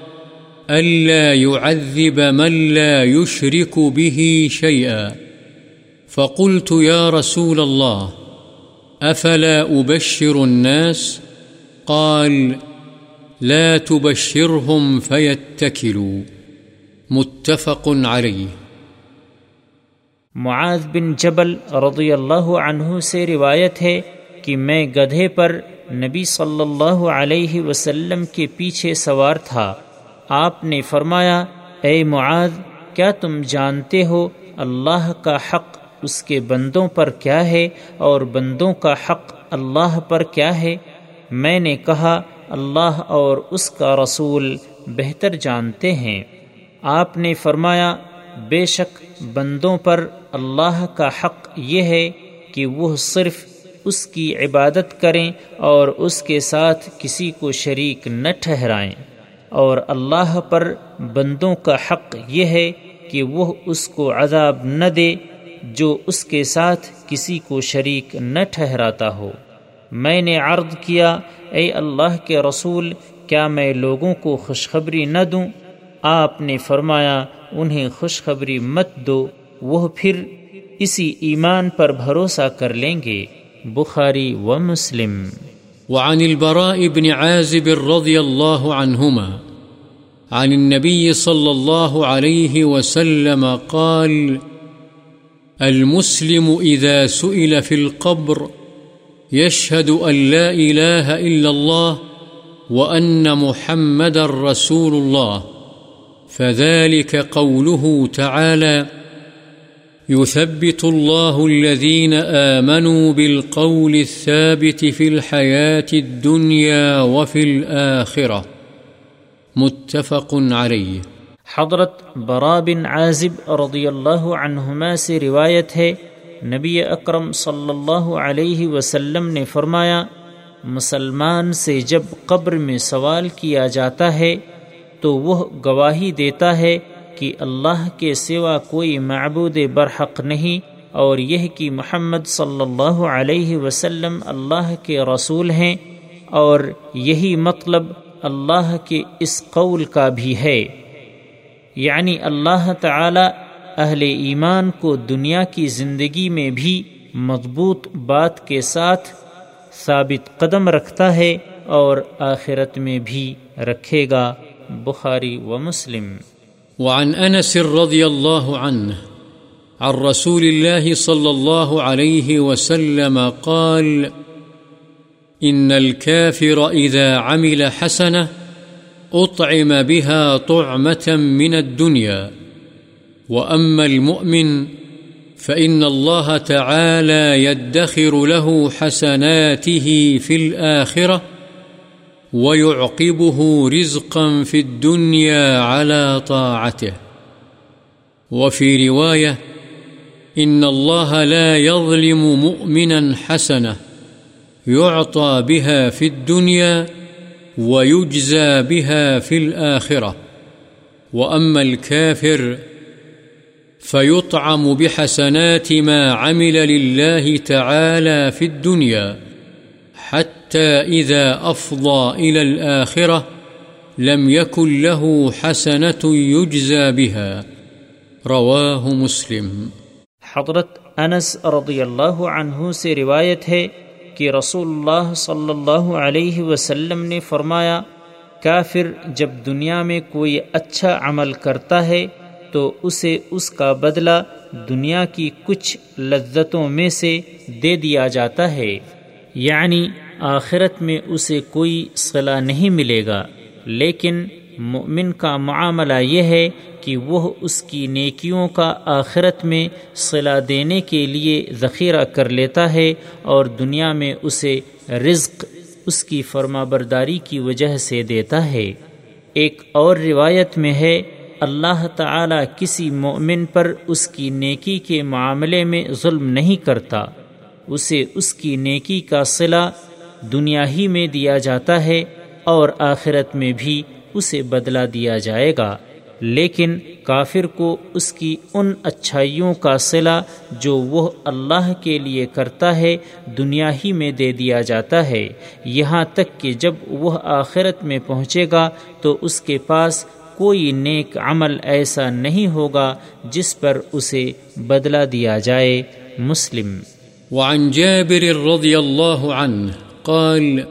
ألا يعذب من لا يشرك به شيئا. فقلت يا رسول الله، أفلا أبشر الناس؟ قال، لا تبشرهم فيتكلوا. متفق عليه. معاذ بن جبل رضی اللہ عنہ سے روایت ہے کہ میں گدھے پر نبی صلی اللہ علیہ وسلم کے پیچھے سوار تھا۔ آپ نے فرمایا، اے معاذ، کیا تم جانتے ہو اللہ کا حق اس کے بندوں پر کیا ہے اور بندوں کا حق اللہ پر کیا ہے؟ میں نے کہا، اللہ اور اس کا رسول بہتر جانتے ہیں۔ آپ نے فرمایا، بے شک بندوں پر اللہ کا حق یہ ہے کہ وہ صرف اس کی عبادت کریں اور اس کے ساتھ کسی کو شریک نہ ٹھہرائیں۔ اور اللہ پر بندوں کا حق یہ ہے کہ وہ اس کو عذاب نہ دے جو اس کے ساتھ کسی کو شریک نہ ٹھہراتا ہو۔ میں نے عرض کیا، اے اللہ کے رسول، کیا میں لوگوں کو خوشخبری نہ دوں؟ آپ نے فرمایا، انہیں خوشخبری مت دو، وہ پھر اسی ایمان پر بھروسہ کر لیں گے۔ بخاری و مسلم۔ وعن البراء بن عازب رضي الله عنهما عن النبي صلى الله عليه وسلم قال، المسلم إذا سئل في القبر يشهد أن لا إله إلا الله وأن محمد رسول الله، فذلك قوله تعالى يثبت الله الذين آمنوا بالقول الثابت في الحياة الدنيا وفي الآخرة. متفق عليه. حضرت برا بن عازب رضی اللہ عنہما سے روایت ہے، نبی اکرم صلی اللہ علیہ وسلم نے فرمایا، مسلمان سے جب قبر میں سوال کیا جاتا ہے تو وہ گواہی دیتا ہے کہ اللہ کے سوا کوئی معبود برحق نہیں اور یہ کہ محمد صلی اللہ علیہ وسلم اللہ کے رسول ہیں اور یہی مطلب اللہ کے اس قول کا بھی ہے۔ یعنی اللہ تعالی اہل ایمان کو دنیا کی زندگی میں بھی مضبوط بات کے ساتھ ثابت قدم رکھتا ہے اور آخرت میں بھی رکھے گا۔ بخاری ومسلم وعن أنس رضي الله عنه عن رسول الله صلى الله عليه وسلم قال، إن الكافر إذا عمل حسنة أطعم بها طعمة من الدنيا، وأما المؤمن فإن الله تعالى يدخر له حسناته في الآخرة ويعقبه رزقا في الدنيا على طاعته. وفي رواية، إن الله لا يظلم مؤمنا حسنة، يعطى بها في الدنيا ويجزى بها في الآخرة. وأما الكافر، فيطعم بحسنات ما عمل لله تعالى في الدنيا حتى حتى إذا أفضى إلى الآخرة لم يكن له حسنة يجزى بها. رواه مسلم. حضرت انس رضی اللہ عنہ سے روایت ہے کہ رسول اللہ صلی اللہ علیہ وسلم نے فرمایا، کافر جب دنیا میں کوئی اچھا عمل کرتا ہے، تو اسے اس کا بدلہ دنیا کی کچھ لذتوں میں سے دے دیا جاتا ہے۔ یعنی آخرت میں اسے کوئی صلاح نہیں ملے گا۔ لیکن مؤمن کا معاملہ یہ ہے کہ وہ اس کی نیکیوں کا آخرت میں صلاح دینے کے لیے ذخیرہ کر لیتا ہے اور دنیا میں اسے رزق اس کی فرما برداری کی وجہ سے دیتا ہے۔ ایک اور روایت میں ہے، اللہ تعالی کسی مومن پر اس کی نیکی کے معاملے میں ظلم نہیں کرتا۔ اسے اس کی نیکی کا صلہ دنیا ہی میں دیا جاتا ہے اور آخرت میں بھی اسے بدلہ دیا جائے گا۔ لیکن کافر کو اس کی ان اچھائیوں کا صلہ جو وہ اللہ کے لیے کرتا ہے دنیا ہی میں دے دیا جاتا ہے۔ یہاں تک کہ جب وہ آخرت میں پہنچے گا تو اس کے پاس کوئی نیک عمل ایسا نہیں ہوگا جس پر اسے بدلہ دیا جائے۔ مسلم۔ وعن جابر رضی اللہ عنہ قال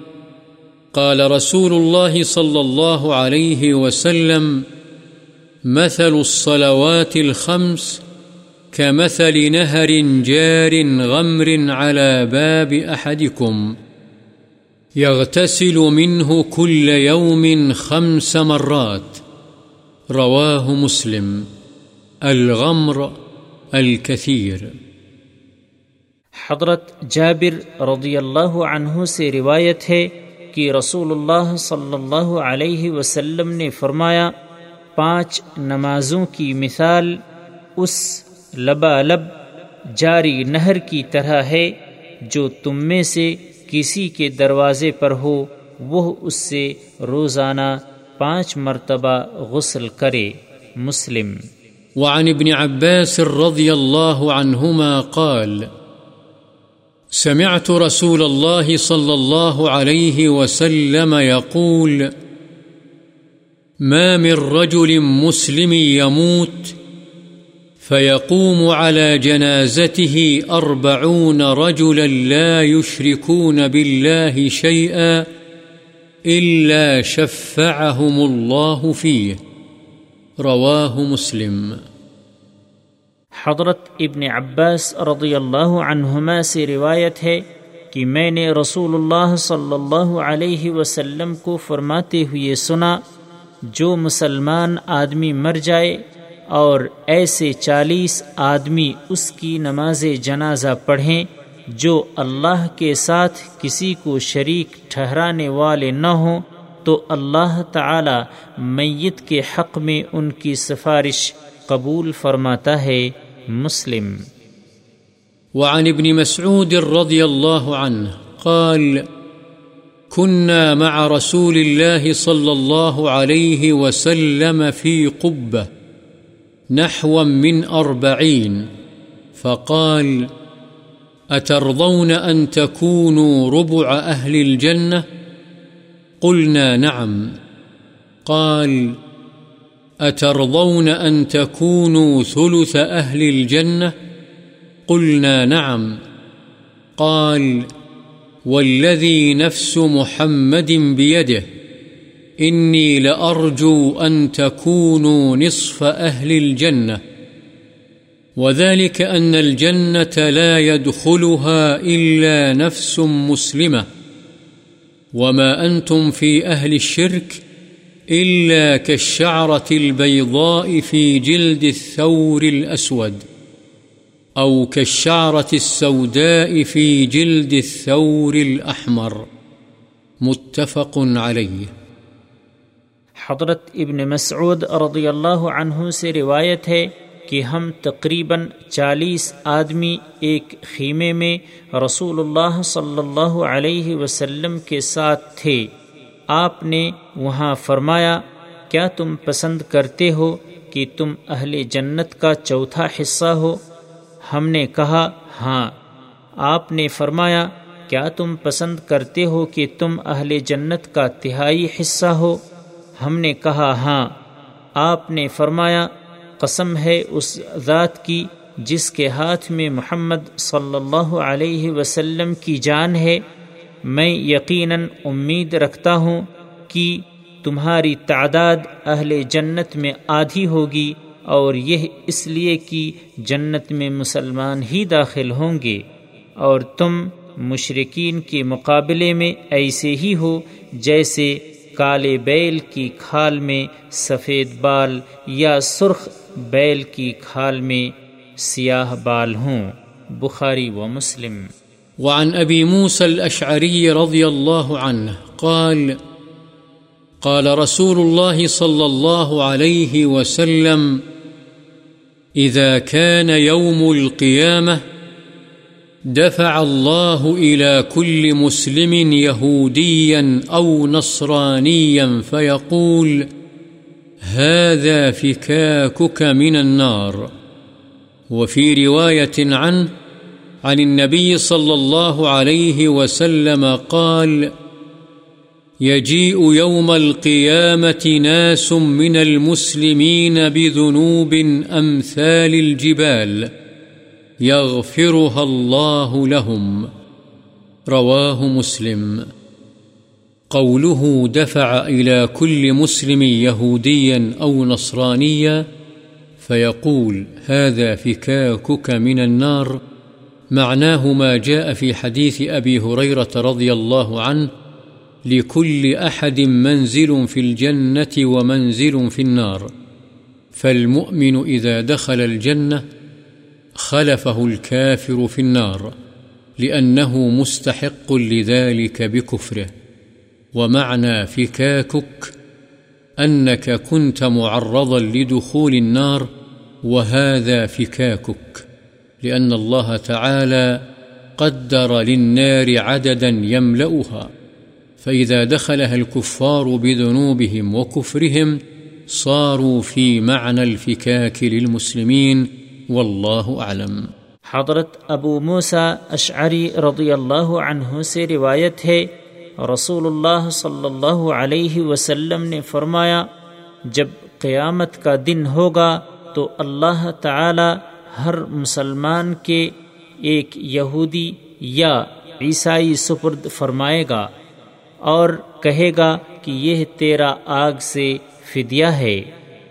قال رسول الله صلى الله عليه وسلم، مثل الصلوات الخمس كمثل نهر جار غمر على باب أحدكم، يغتسل منه كل يوم خمس مرات. رواه مسلم. الغمر الكثير. حضرت جابر رضی اللہ عنہ سے روایت ہے کہ رسول اللہ صلی اللہ علیہ وسلم نے فرمایا، پانچ نمازوں کی مثال اس لبا لب جاری نہر کی طرح ہے جو تم میں سے کسی کے دروازے پر ہو، وہ اس سے روزانہ پانچ مرتبہ غسل کرے۔ مسلم۔ وعن ابن عباس رضی اللہ عنہما قال سمعت رسول الله صلى الله عليه وسلم يقول ما من رجل مسلم يموت فيقوم على جنازته أربعون رجلا لا يشركون بالله شيئا إلا شفعهم الله فيه رواه مسلم۔ حضرت ابن عباس رضی اللہ عنہما سے روایت ہے کہ میں نے رسول اللہ صلی اللہ علیہ وسلم کو فرماتے ہوئے سنا، جو مسلمان آدمی مر جائے اور ایسے چالیس آدمی اس کی نماز جنازہ پڑھیں جو اللہ کے ساتھ کسی کو شریک ٹھہرانے والے نہ ہوں، تو اللہ تعالی میت کے حق میں ان کی سفارش قبول فرماتا ہے مسلم۔ وعن ابن مسعود رضي الله عنه قال كنا مع رسول الله صلى الله عليه وسلم في قبة نحو من أربعين فقال أترضون أن تكونوا ربع أهل الجنة قلنا، نعم. قال أترضون أن تكونوا ثلث أهل الجنة؟ قلنا نعم. قال، والذي نفس محمد بيده، إني لأرجو أن تكونوا نصف أهل الجنة. وذلك أن الجنة لا يدخلها إلا نفس مسلمة. وما أنتم في أهل الشرك؟ إلا كالشعرة البيضاء في جلد الثور الأسود، أو كالشعرة السوداء في جلد الثور الأحمر. متفق عليه. حضرت ابن مسعود رضی اللہ عنہ سے روایت ہے کہ ہم تقریباً چالیس آدمی ایک خیمے میں رسول اللہ صلی اللہ علیہ وسلم کے ساتھ تھے۔ آپ نے وہاں فرمایا، کیا تم پسند کرتے ہو کہ تم اہل جنت کا چوتھا حصہ ہو؟ ہم نے کہا ہاں۔ آپ نے فرمایا، کیا تم پسند کرتے ہو کہ تم اہل جنت کا تہائی حصہ ہو؟ ہم نے کہا ہاں۔ آپ نے فرمایا، قسم ہے اس ذات کی جس کے ہاتھ میں محمد صلی اللہ علیہ وسلم کی جان ہے۔ میں یقیناً امید رکھتا ہوں کہ تمہاری تعداد اہل جنت میں آدھی ہوگی اور یہ اس لیے کہ جنت میں مسلمان ہی داخل ہوں گے۔ اور تم مشرقین کے مقابلے میں ایسے ہی ہو جیسے کالے بیل کی کھال میں سفید بال یا سرخ بیل کی کھال میں سیاہ بال ہوں۔ بخاری و مسلم۔ وعن أبي موسى الأشعري رضي الله عنه قال قال رسول الله صلى الله عليه وسلم، إذا كان يوم القيامة دفع الله إلى كل مسلم يهوديا أو نصرانيا فيقول، هذا فكاكك من النار. وفي رواية عنه عن النبي صلى الله عليه وسلم قال، يجيء يوم القيامة ناس من المسلمين بذنوب أمثال الجبال يغفرها الله لهم. رواه مسلم. قوله دفع إلى كل مسلم يهوديا أو نصرانيا فيقول، هذا فكاكك من النار معناه ما جاء في حديث أبي هريرة رضي الله عنه لكل أحد منزل في الجنة ومنزل في النار. فالمؤمن إذا دخل الجنة خلفه الكافر في النار، لأنه مستحق لذلك بكفره. ومعنى فكاكك أنك كنت معرضا لدخول النار، وهذا فكاكك. لأن الله تعالى قدر للنار عددا يملأها فإذا دخلها الكفار بذنوبهم وكفرهم صاروا في معنى الفكاك للمسلمين والله أعلم. حضرت ابو موسا اشعری رضی اللہ عنہ سے روایت ہے، رسول اللہ صلی اللہ علیہ وسلم نے فرمایا، جب قیامت کا دن ہوگا تو اللہ تعالی ہر مسلمان کے ایک یہودی یا عیسائی سپرد فرمائے گا اور کہے گا کہ یہ تیرا آگ سے فدیہ ہے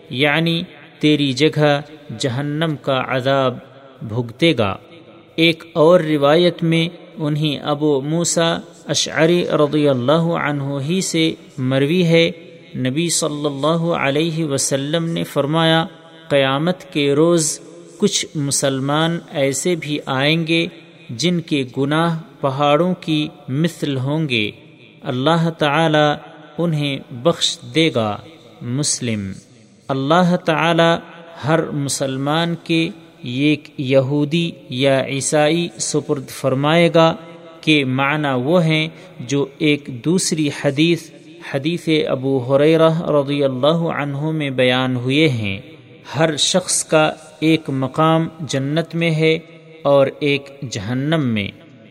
یعنی تیری جگہ جہنم کا عذاب بھگتے گا۔ ایک اور روایت میں انہیں ابو موسا اشعری رضی اللہ عنہ ہی سے مروی ہے۔ نبی صلی اللہ علیہ وسلم نے فرمایا، قیامت کے روز کچھ مسلمان ایسے بھی آئیں گے جن کے گناہ پہاڑوں کی مثل ہوں گے۔ اللہ تعالی انہیں بخش دے گا۔ مسلم۔ اللہ تعالی ہر مسلمان کے ایک یہودی یا عیسائی سپرد فرمائے گا کہ معنی وہ ہیں جو ایک دوسری حدیث حدیث ابو حریرہ رضی اللہ عنہ میں بیان ہوئے ہیں۔ ہر شخص کا ایک مقام جنت میں ہے اور ایک جہنم میں۔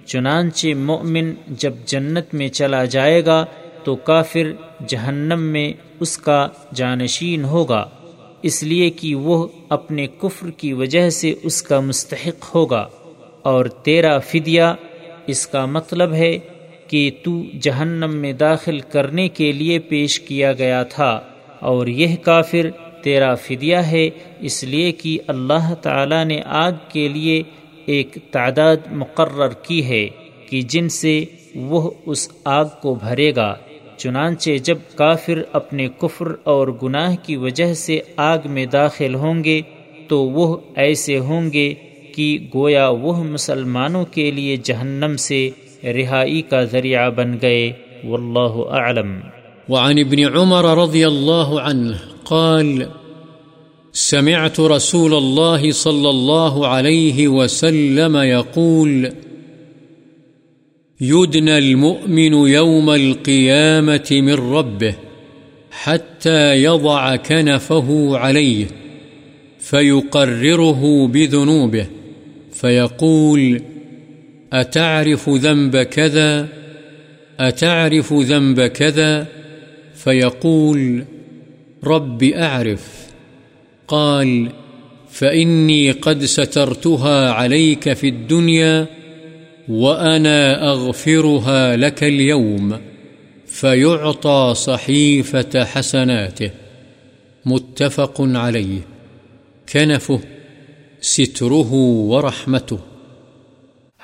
چنانچہ مؤمن جب جنت میں چلا جائے گا تو کافر جہنم میں اس کا جانشین ہوگا، اس لیے کہ وہ اپنے کفر کی وجہ سے اس کا مستحق ہوگا۔ اور تیرا فدیہ، اس کا مطلب ہے کہ تو جہنم میں داخل کرنے کے لیے پیش کیا گیا تھا اور یہ کافر تیرا فدیہ ہے، اس لیے کہ اللہ تعالی نے آگ کے لیے ایک تعداد مقرر کی ہے کہ جن سے وہ اس آگ کو بھرے گا۔ چنانچہ جب کافر اپنے کفر اور گناہ کی وجہ سے آگ میں داخل ہوں گے، تو وہ ایسے ہوں گے کہ گویا وہ مسلمانوں کے لیے جہنم سے رہائی کا ذریعہ بن گئے۔ واللہ اعلم۔ وعن ابن عمر رضي الله عنه قال، سمعت رسول الله صلى الله عليه وسلم يقول، يدنى المؤمن يوم القيامة من ربه حتى يضع كنفه عليه، فيقرره بذنوبه، فيقول، أتعرف ذنب كذا؟ أتعرف ذنب كذا؟ فيقول رب أعرف. قال، فإني قد سترتها عليك في الدنيا، وأنا أغفرها لك اليوم، فيعطى صحيفة حسناته. متفق عليه. كنفه، ستره ورحمته.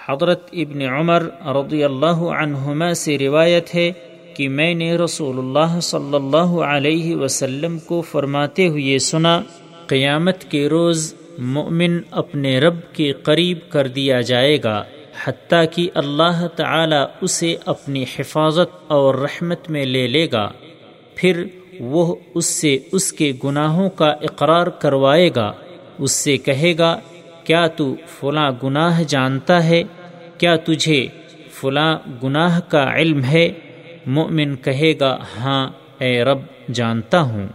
حضرت ابن عمر رضی اللہ عنہما سے روایت ہے کہ میں نے رسول اللہ صلی اللہ علیہ وسلم کو فرماتے ہوئے سنا، قیامت کے روز مؤمن اپنے رب کے قریب کر دیا جائے گا، حتیٰ کہ اللہ تعالی اسے اپنی حفاظت اور رحمت میں لے لے گا۔ پھر وہ اس سے اس کے گناہوں کا اقرار کروائے گا۔ اس سے کہے گا، کیا تو فلاں گناہ جانتا ہے؟ کیا تجھے فلاں گناہ کا علم ہے؟ مؤمن کہے گا ہاں اے رب، جانتا ہوں۔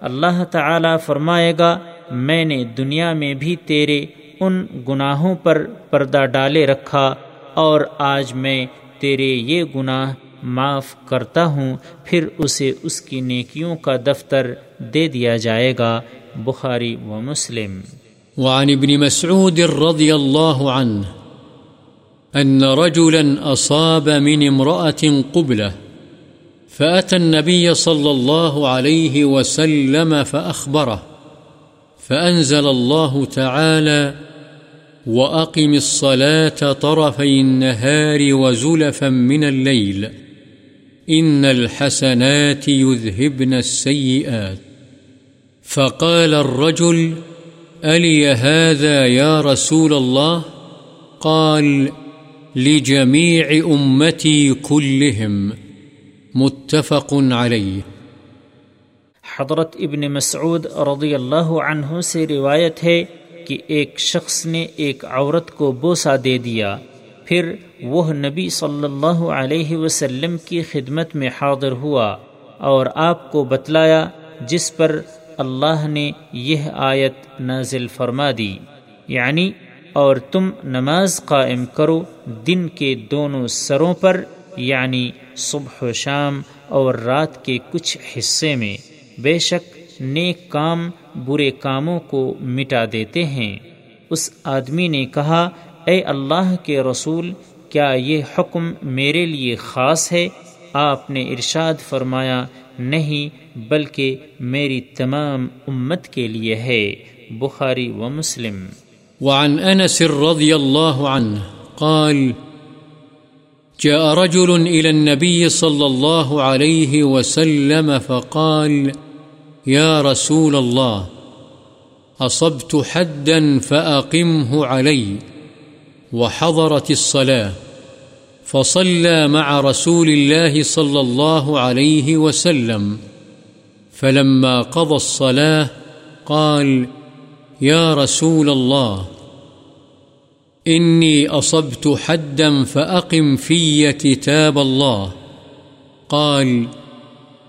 اللہ تعالی فرمائے گا، میں نے دنیا میں بھی تیرے ان گناہوں پر پردہ ڈالے رکھا، اور آج میں تیرے یہ گناہ معاف کرتا ہوں، پھر اسے اس کی نیکیوں کا دفتر دے دیا جائے گا۔ بخاری و مسلم۔ وعن ابن مسعود رضي الله عنه أن رجلا أصاب من امرأة قبلة فأتى النبي صلى الله عليه وسلم فأخبره، فأنزل الله تعالى وأقم الصلاة طرفي النهار وزلفا من الليل، إن الحسنات يذهبن السيئات. فقال الرجل ألي هذا يا رسول الله؟ قال لجميع أمتي كلهم. متفق عليه حضرت ابن مسعود رضی اللہ عنہ سے روایت ہے کہ ایک شخص نے ایک عورت کو بوسا دے دیا۔ پھر وہ نبی صلی اللہ علیہ وسلم کی خدمت میں حاضر ہوا اور آپ کو بتلایا جس پر اللہ نے یہ آیت نازل فرما دی۔ یعنی اور تم نماز قائم کرو دن کے دونوں سروں پر یعنی صبح و شام اور رات کے کچھ حصے میں بے شک نیک کام برے کاموں کو مٹا دیتے ہیں۔ اس آدمی نے کہا، اے اللہ کے رسول، کیا یہ حکم میرے لیے خاص ہے؟ آپ نے ارشاد فرمایا، نہیں، بلکہ میری تمام امت کے لیے ہے۔ بخاری و مسلم۔ وعن انس رضی اللہ عنہ قال جاء رجل إلى النبي صلى الله عليه وسلم فقال، يا رسول الله، أصبت حدا فأقمه علي، وحضرت الصلاة، فصلى مع رسول الله صلى الله عليه وسلم، فلما قضى الصلاة قال، يا رسول الله إني أصبت حدا فأقم في كتاب الله. قال،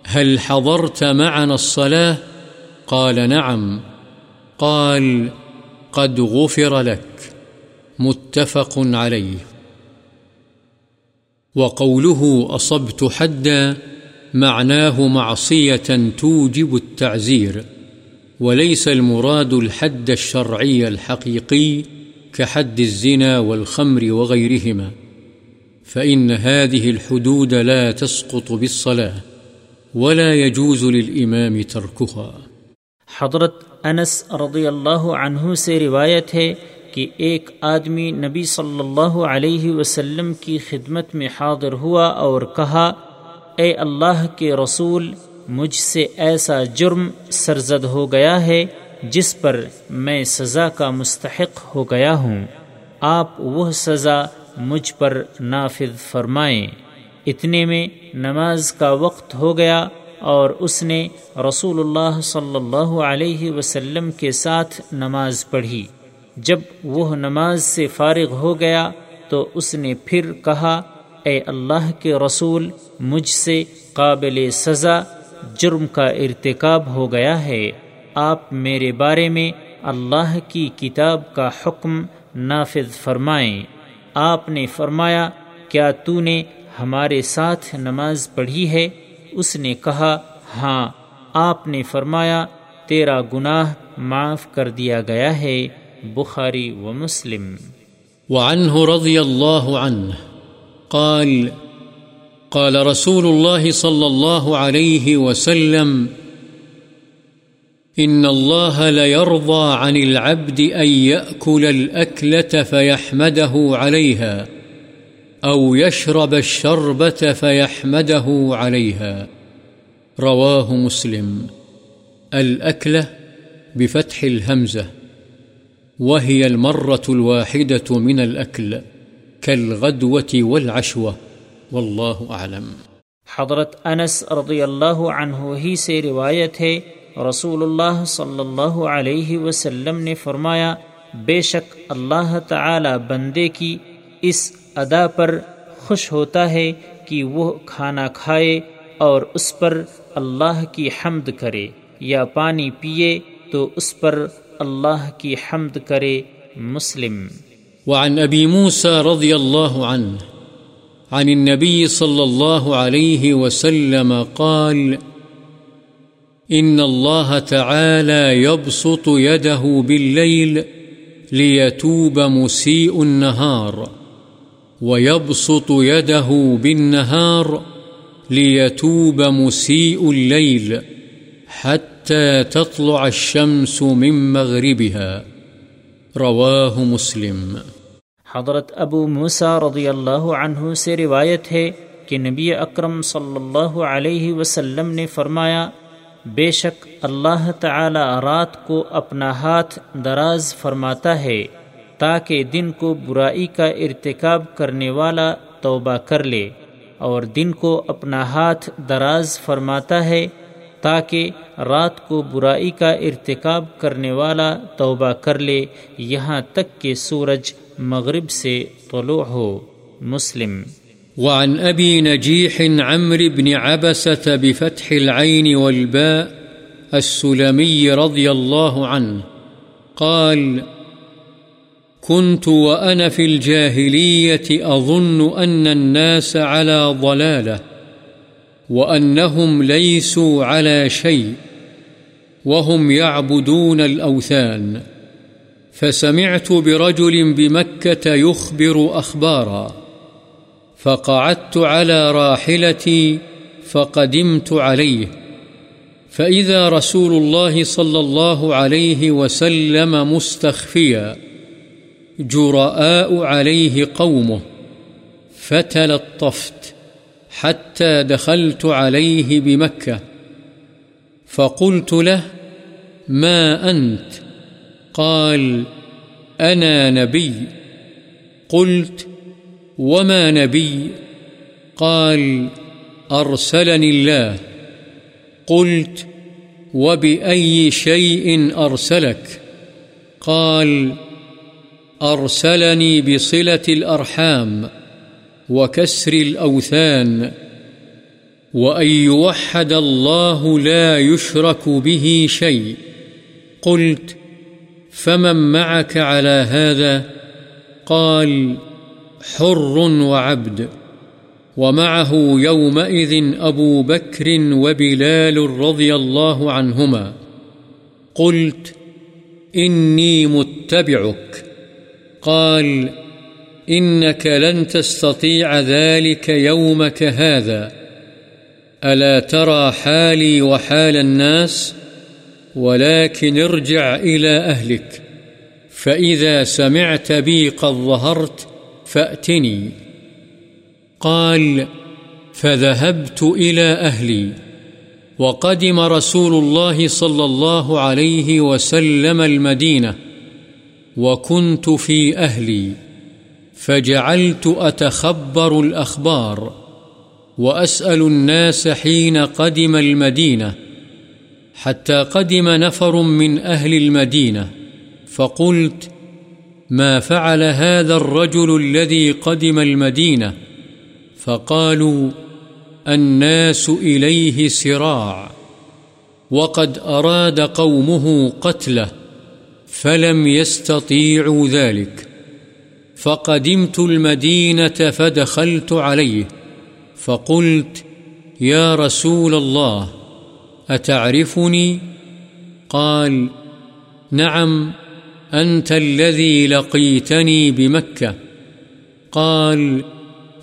هل حضرت معنا الصلاة؟ قال، نعم. قال، قد غفر لك. متفق عليه. وقوله أصبت حدا معناه معصية توجب التعزير، وليس المراد الحد الشرعي الحقيقي كحد الزنا والخمر وغيرهما، فإن هذه الحدود لا تسقط بالصلاة ولا يجوز للإمام تركها. حضرت انس رضی اللہ عنہ سے روایت ہے کہ ایک آدمی نبی صلی اللہ علیہ وسلم کی خدمت میں حاضر ہوا اور کہا، اے اللہ کے رسول، مجھ سے ایسا جرم سرزد ہو گیا ہے جس پر میں سزا کا مستحق ہو گیا ہوں، آپ وہ سزا مجھ پر نافذ فرمائیں۔ اتنے میں نماز کا وقت ہو گیا اور اس نے رسول اللہ صلی اللہ علیہ وسلم کے ساتھ نماز پڑھی۔ جب وہ نماز سے فارغ ہو گیا تو اس نے پھر کہا، اے اللہ کے رسول، مجھ سے قابل سزا جرم کا ارتکاب ہو گیا ہے۔ آپ میرے بارے میں اللہ کی کتاب کا حکم نافذ فرمائیں۔ آپ نے فرمایا، کیا تو نے ہمارے ساتھ نماز پڑھی ہے؟ اس نے کہا ہاں۔ آپ نے فرمایا، تیرا گناہ معاف کر دیا گیا ہے، بخاری و مسلم۔ وعنه رضي الله عنه قال قال رسول الله صلى الله عليه وسلم إن الله ليرضى عن العبد أن يأكل الأكلة فيحمده عليها، أو يشرب الشربة فيحمده عليها. رواه مسلم. الأكلة بفتح الهمزة، وهي المرة الواحدة من الأكل، كالغدوة والعشوة، والله أعلم. حضرت انس رضی اللہ عنہ ہی سے روایت ہے رسول اللہ صلی اللہ علیہ وسلم نے فرمایا بے شک اللہ تعالی بندے کی اس ادا پر خوش ہوتا ہے کہ وہ کھانا کھائے اور اس پر اللہ کی حمد کرے یا پانی پیے تو اس پر اللہ کی حمد کرے مسلم وعن أبي موسى رضي الله عنه، عن النبي صلى الله عليه وسلم قال إن الله تعالى يبسط يده بالليل ليتوب مسيء النهار ويبسط يده بالنهار ليتوب مسيء الليل حتى تطلع الشمس من مغربها رواه مسلم حضرت ابو موسا رضی اللہ عنہ سے روایت ہے کہ نبی اکرم صلی اللہ علیہ وسلم نے فرمایا بے شک اللہ تعالی رات کو اپنا ہاتھ دراز فرماتا ہے تاکہ دن کو برائی کا ارتکاب کرنے والا توبہ کر لے اور دن کو اپنا ہاتھ دراز فرماتا ہے تاکہ رات کو برائی کا ارتکاب کرنے والا توبہ کر لے یہاں تک کہ سورج مغرب سے طلوع ہو۔ مسلم وعن أبي نجيح عمرو بن عبسة بفتح العين والباء السلمي رضي الله عنه قال، كنت وأنا في الجاهلية أظن أن الناس على ضلاله وأنهم ليسوا على شيء وهم يعبدون الأوثان، فسمعت برجل بمكة يخبر أخبارا فقعدت على راحلتي فقدمت عليه. فإذا رسول الله صلى الله عليه وسلم مستخفيا جراء عليه قومه، فتلطفت حتى دخلت عليه بمكة. فقلت له ما أنت؟ قال أنا نبي. قلت وما نبي قال أرسلني الله قلت وبأي شيء أرسلك قال أرسلني بصلة الأرحام وكسر الأوثان وأن يوحد الله لا يشرك به شيء قلت فمن معك على هذا قال حر وعبد. ومعه يومئذ أبو بكر وبلال رضي الله عنهما. قلت إني متبعك. قال إنك لن تستطيع ذلك يومك هذا. ألا ترى حالي وحال الناس؟ ولكن ارجع إلى أهلك. فإذا سمعت بي قد ظهرت فأتني. قال، فذهبت إلى أهلي. وقدم رسول الله صلى الله عليه وسلم المدينة. وكنت في أهلي. فجعلت أتخبر الأخبار. وأسأل الناس حين قدم المدينة. حتى قدم نفر من أهل المدينة. فقلت ما فعل هذا الرجل الذي قدم المدينة، فقالوا الناس إليه سراع وقد أراد قومه قتله، فلم يستطيعوا ذلك فقدمت المدينة فدخلت عليه، فقلت يا رسول الله، أتعرفني؟ قال نعم أنت الذي لقيتني بمكة. قال،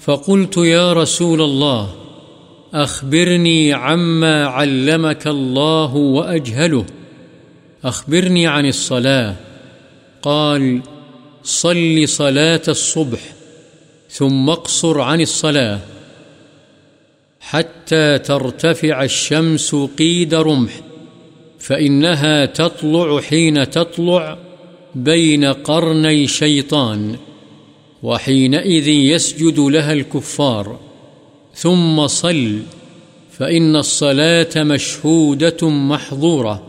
فقلت يا رسول الله، أخبرني عما علمك الله وأجهله. أخبرني عن الصلاة. قال، صل صلاة الصبح، ثم اقصر عن الصلاة. حتى ترتفع الشمس قيد رمح، فإنها تطلع حين تطلع. بين قرني شيطان، وحينئذ يسجد لها الكفار. ثم صل، فإن الصلاة مشهودة محظورة،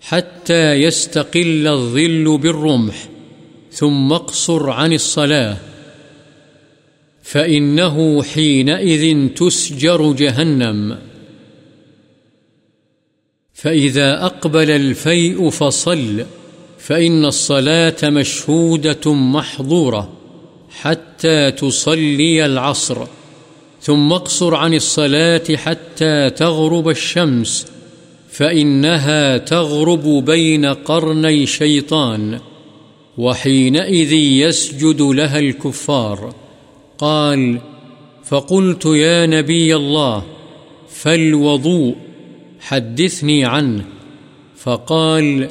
حتى يستقل الظل بالرمح، ثم اقصر عن الصلاة. فإنه حينئذ تسجر جهنم. فإذا أقبل الفيء فصل فإن الصلاة مشهودة محظورة حتى تصلي العصر، ثم اقصر عن الصلاة حتى تغرب الشمس، فإنها تغرب بين قرني شيطان، وحينئذ يسجد لها الكفار. قال فقلت يا نبي الله، فالوضوء، حدثني عنه. فقال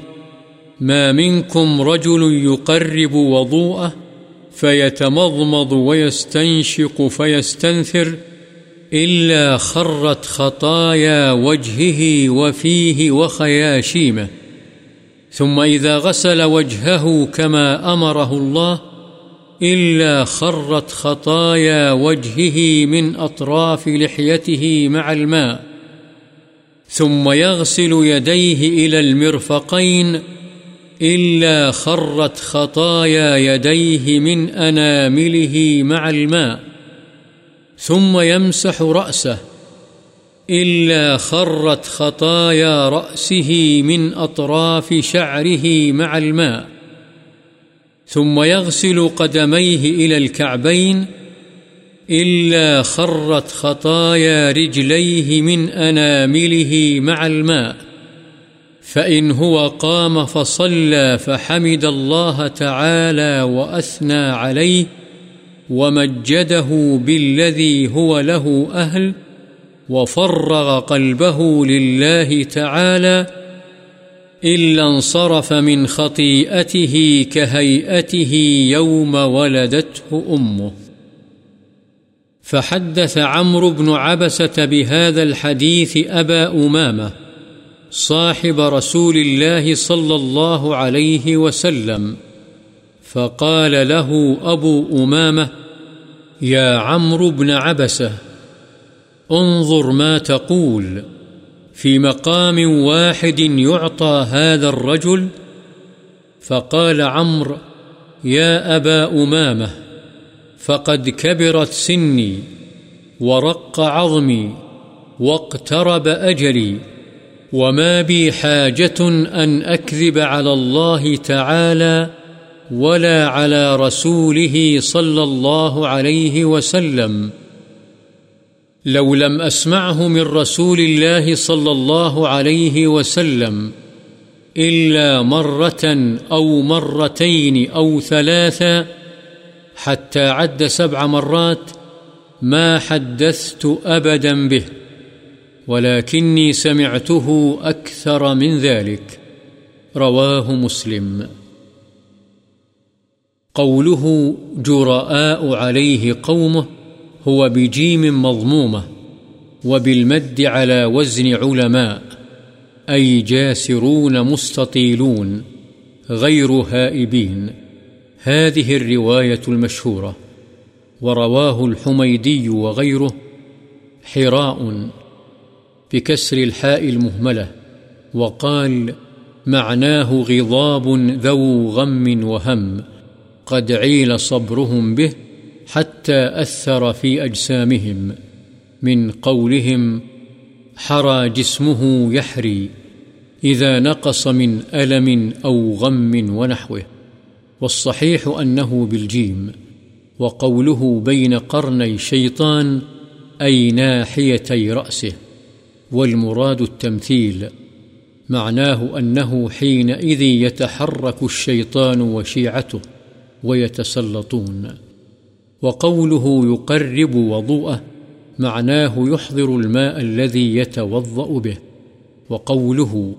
ما منكم رجل يقرب وضوءه فيتمضمض ويستنشق فيستنثر إلا خرت خطايا وجهه وفيه وخياشيمه. ثم إذا غسل وجهه كما أمره الله إلا خرت خطايا وجهه من أطراف لحيته مع الماء. ثم يغسل يديه إلى المرفقين إلا خرت خطايا يديه من أنامله مع الماء، ثم يمسح رأسه، إلا خرت خطايا رأسه من أطراف شعره مع الماء، ثم يغسل قدميه إلى الكعبين، إلا خرت خطايا رجليه من أنامله مع الماء. فإن هو قام فصلى فحمد الله تعالى وأثنى عليه ومجده بالذي هو له أهل وفرغ قلبه لله تعالى إلا انصرف من خطيئته كهيئته يوم ولدته أمه فحدث عمرو بن عبسة بهذا الحديث أبا أمامة صاحب رسول الله صلى الله عليه وسلم، فقال له أبو أمامة يا عمرو بن عبسة انظر ما تقول في مقام واحد يعطى هذا الرجل، فقال عمرو يا أبا أمامة فقد كبرت سني ورق عظمي واقترب أجلي وما بي حاجة أن أكذب على الله تعالى ولا على رسوله صلى الله عليه وسلم لو لم أسمعه من رسول الله صلى الله عليه وسلم إلا مرة أو مرتين أو ثلاثة حتى عد سبع مرات ما حدثت أبدا به ولكني سمعته أكثر من ذلك. رواه مسلم. قوله جراء عليه قومه هو بجيم مضمومة وبالمد على وزن علماء، أي جاسرون مستطيلون غير هائبين. هذه الرواية المشهورة. ورواه الحميدي وغيره. حراء. بكسر الحاء المهملة، وقال معناه غضاب ذو غم وهم، قد عيل صبرهم به حتى أثر في أجسامهم، من قولهم حرى جسمه يحري، إذا نقص من ألم أو غم ونحوه، والصحيح أنه بالجيم، وقوله بين قرني شيطان أي ناحيتي رأسه. والمراد التمثيل، معناه أنه حينئذ يتحرك الشيطان وشيعته ويتسلطون. وقوله يقرب وضوءه، معناه يحضر الماء الذي يتوضأ به. وقوله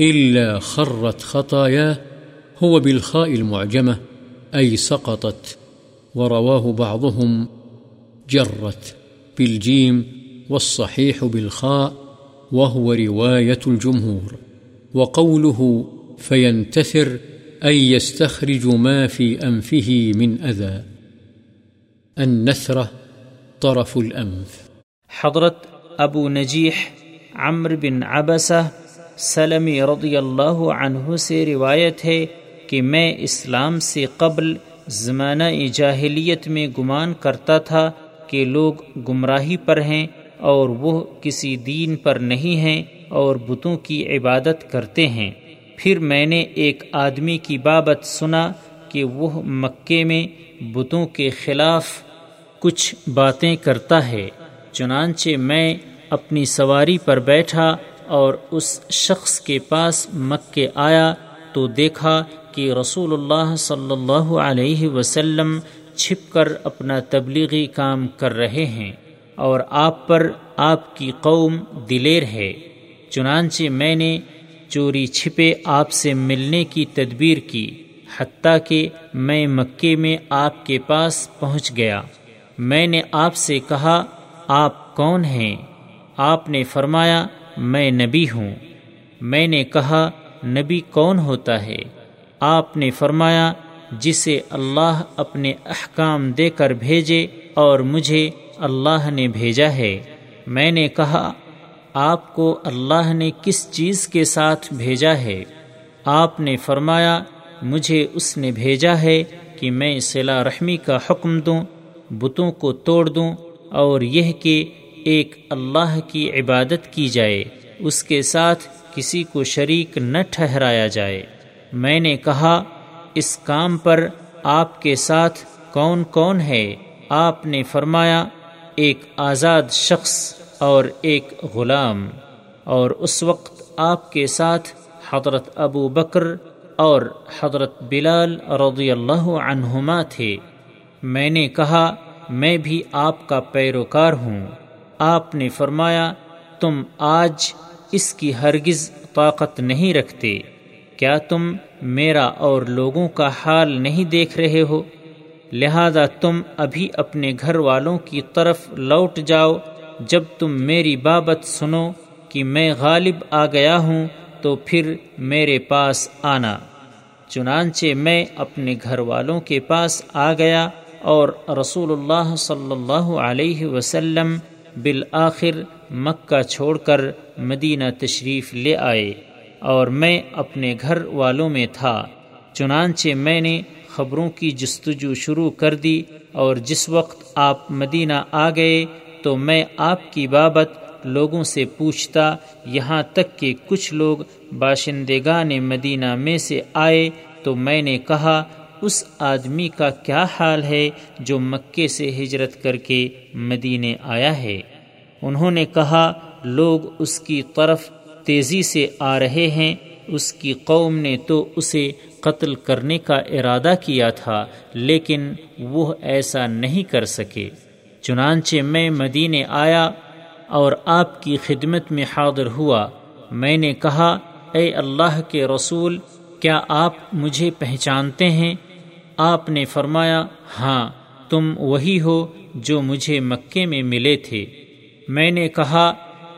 إلا خرت خطاياه، هو بالخاء المعجمة، أي سقطت. ورواه بعضهم، جرت بالجيم والصحيح بالخاء وهو رواية الجمهور، وقوله فينتثر أي يستخرج ما في أنفه من أذى. النثرة طرف الأنف. حضرت ابو نجیح عمر بن عبسہ سلمی رضی اللہ عنہ سے روایت ہے کہ میں اسلام سے قبل زمانہ جاہلیت میں گمان کرتا تھا کہ لوگ گمراہی پر ہیں اور وہ کسی دین پر نہیں ہیں اور بتوں کی عبادت کرتے ہیں۔ پھر میں نے ایک آدمی کی بابت سنا کہ وہ مکے میں بتوں کے خلاف کچھ باتیں کرتا ہے۔ چنانچہ میں اپنی سواری پر بیٹھا اور اس شخص کے پاس مکے آیا تو دیکھا کہ رسول اللہ صلی اللہ علیہ وسلم چھپ کر اپنا تبلیغی کام کر رہے ہیں۔ اور آپ پر آپ کی قوم دلیر ہے، چنانچہ میں نے چوری چھپے آپ سے ملنے کی تدبیر کی، حتیٰ کہ میں مکے میں آپ کے پاس پہنچ گیا۔ میں نے آپ سے کہا، آپ کون ہیں؟ آپ نے فرمایا، میں نبی ہوں۔ میں نے کہا، نبی کون ہوتا ہے؟ آپ نے فرمایا، جسے اللہ اپنے احکام دے کر بھیجے اور مجھے اللہ نے بھیجا ہے۔ میں نے کہا، آپ کو اللہ نے کس چیز کے ساتھ بھیجا ہے؟ آپ نے فرمایا، مجھے اس نے بھیجا ہے کہ میں صلا رحمی کا حکم دوں، بتوں کو توڑ دوں اور یہ کہ ایک اللہ کی عبادت کی جائے، اس کے ساتھ کسی کو شریک نہ ٹھہرایا جائے۔ میں نے کہا، اس کام پر آپ کے ساتھ کون کون ہے؟ آپ نے فرمایا ایک آزاد شخص اور ایک غلام، اور اس وقت آپ کے ساتھ حضرت ابو بکر اور حضرت بلال رضی اللہ عنہما تھے۔ میں نے کہا، میں بھی آپ کا پیروکار ہوں۔ آپ نے فرمایا، تم آج اس کی ہرگز طاقت نہیں رکھتے۔ کیا تم میرا اور لوگوں کا حال نہیں دیکھ رہے ہو؟ لہذا تم ابھی اپنے گھر والوں کی طرف لوٹ جاؤ، جب تم میری بابت سنو کہ میں غالب آ گیا ہوں، تو پھر میرے پاس آنا۔ چنانچہ میں اپنے گھر والوں کے پاس آ گیا اور رسول اللہ صلی اللہ علیہ وسلم بالآخر مکہ چھوڑ کر مدینہ تشریف لے آئے اور میں اپنے گھر والوں میں تھا۔ چنانچہ میں نے خبروں کی جستجو شروع کر دی اور جس وقت آپ مدینہ آ گئے تو میں آپ کی بابت لوگوں سے پوچھتا، یہاں تک کہ کچھ لوگ باشندگان مدینہ میں سے آئے تو میں نے کہا، اس آدمی کا کیا حال ہے جو مکے سے ہجرت کر کے مدینے آیا ہے؟ انہوں نے کہا، لوگ اس کی طرف تیزی سے آ رہے ہیں، اس کی قوم نے تو اسے قتل کرنے کا ارادہ کیا تھا، لیکن وہ ایسا نہیں کر سکے۔ چنانچہ میں مدینے آیا اور آپ کی خدمت میں حاضر ہوا۔ میں نے کہا، اے اللہ کے رسول، کیا آپ مجھے پہچانتے ہیں؟ آپ نے فرمایا ہاں تم وہی ہو جو مجھے مکے میں ملے تھے۔ میں نے کہا،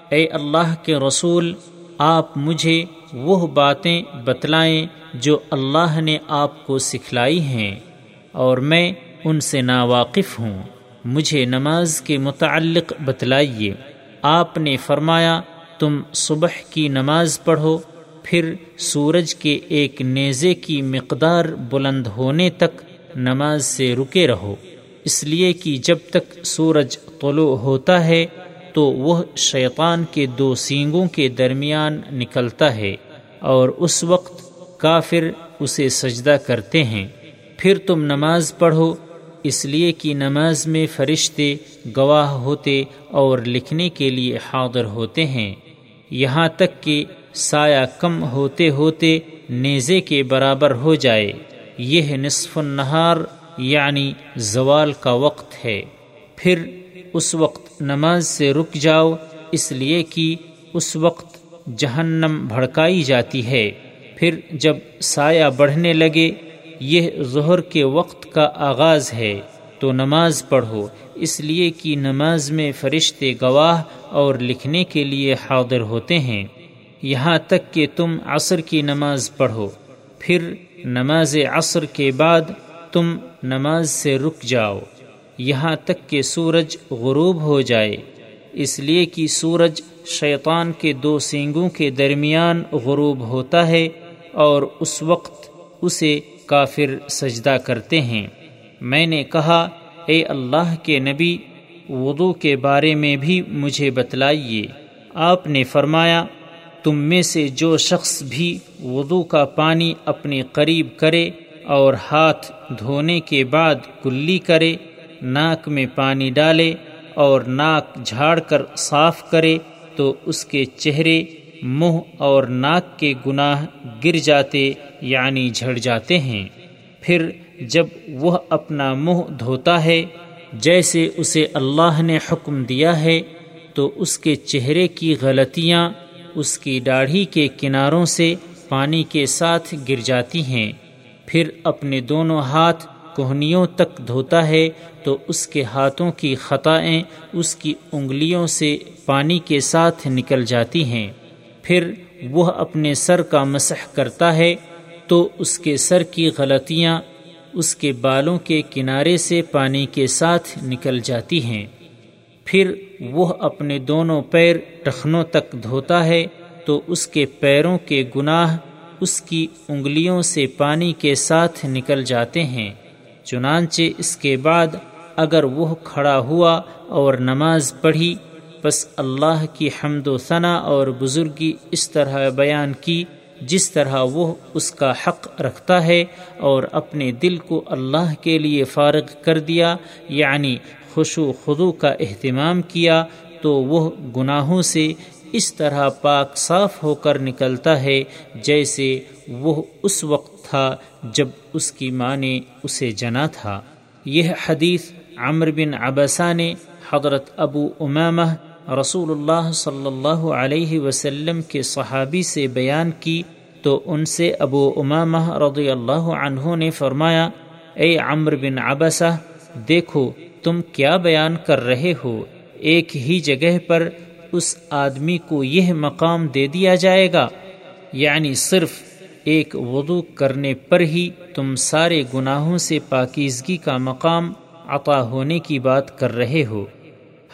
اے اللہ کے رسول، آپ مجھے وہ باتیں بتلائیں جو اللہ نے آپ کو سکھلائی ہیں اور میں ان سے ناواقف ہوں۔ مجھے نماز کے متعلق بتلائیے۔ آپ نے فرمایا، تم صبح کی نماز پڑھو، پھر سورج کے ایک نیزے کی مقدار بلند ہونے تک نماز سے رکے رہو۔ اس لیے کہ جب تک سورج طلوع ہوتا ہے تو وہ شیطان کے دو سینگوں کے درمیان نکلتا ہے اور اس وقت کافر اسے سجدہ کرتے ہیں۔ پھر تم نماز پڑھو، اس لیے کہ نماز میں فرشتے گواہ ہوتے اور لکھنے کے لیے حاضر ہوتے ہیں۔ یہاں تک کہ سایہ کم ہوتے ہوتے نیزے کے برابر ہو جائے۔ یہ نصف النہار یعنی زوال کا وقت ہے۔ پھر اس وقت نماز سے رک جاؤ، اس لیے کہ اس وقت جہنم بھڑکائی جاتی ہے۔ پھر جب سایہ بڑھنے لگے، یہ ظہر کے وقت کا آغاز ہے۔ تو نماز پڑھو، اس لیے کہ نماز میں فرشتے گواہ اور لکھنے کے لیے حاضر ہوتے ہیں۔ یہاں تک کہ تم عصر کی نماز پڑھو۔ پھر نماز عصر کے بعد تم نماز سے رک جاؤ۔ یہاں تک کہ سورج غروب ہو جائے۔ اس لیے کہ سورج شیطان کے دو سینگوں کے درمیان غروب ہوتا ہے اور اس وقت اسے کافر سجدہ کرتے ہیں۔ میں نے کہا، اے اللہ کے نبی، وضو کے بارے میں بھی مجھے بتلائیے۔ آپ نے فرمایا، تم میں سے جو شخص بھی وضو کا پانی اپنے قریب کرے اور ہاتھ دھونے کے بعد کلی کرے ناک میں پانی ڈالے اور ناک جھاڑ کر صاف کرے تو اس کے چہرے، منہ اور ناک کے گناہ گر جاتے یعنی جھڑ جاتے ہیں۔ پھر جب وہ اپنا منہ دھوتا ہے، جیسے اسے اللہ نے حکم دیا ہے، تو اس کے چہرے کی غلطیاں اس کی داڑھی کے کناروں سے پانی کے ساتھ گر جاتی ہیں۔ پھر اپنے دونوں ہاتھ کوہنیوں تک دھوتا ہے تو اس کے ہاتھوں کی خطائیں اس کی انگلیوں سے پانی کے ساتھ نکل جاتی ہیں۔ پھر وہ اپنے سر کا مسح کرتا ہے تو اس کے سر کی غلطیاں اس کے بالوں کے کنارے سے پانی کے ساتھ نکل جاتی ہیں۔ پھر وہ اپنے دونوں پیر ٹخنوں تک دھوتا ہے تو اس کے پیروں کے گناہ اس کی انگلیوں سے پانی کے ساتھ نکل جاتے ہیں۔ چنانچہ اس کے بعد اگر وہ کھڑا ہوا اور نماز پڑھی بس اللہ کی حمد و ثنا اور بزرگی اس طرح بیان کی جس طرح وہ اس کا حق رکھتا ہے اور اپنے دل کو اللہ کے لیے فارغ کر دیا یعنی خوش و خدو کا اہتمام کیا، تو وہ گناہوں سے اس طرح پاک صاف ہو کر نکلتا ہے جیسے وہ اس وقت تھا جب اس کی ماں نے اسے جنا تھا۔ یہ حدیث عمر بن عبسہ نے حضرت ابو امامہ رسول اللہ صلی اللہ علیہ وسلم کے صحابی سے بیان کی تو ان سے ابو امامہ رضی اللہ عنہ نے فرمایا، اے عمر بن عبسہ دیکھو تم کیا بیان کر رہے ہو۔ ایک ہی جگہ پر اس آدمی کو یہ مقام دے دیا جائے گا۔ یعنی صرف ایک وضو کرنے پر ہی تم سارے گناہوں سے پاکیزگی کا مقام عطا ہونے کی بات کر رہے ہو۔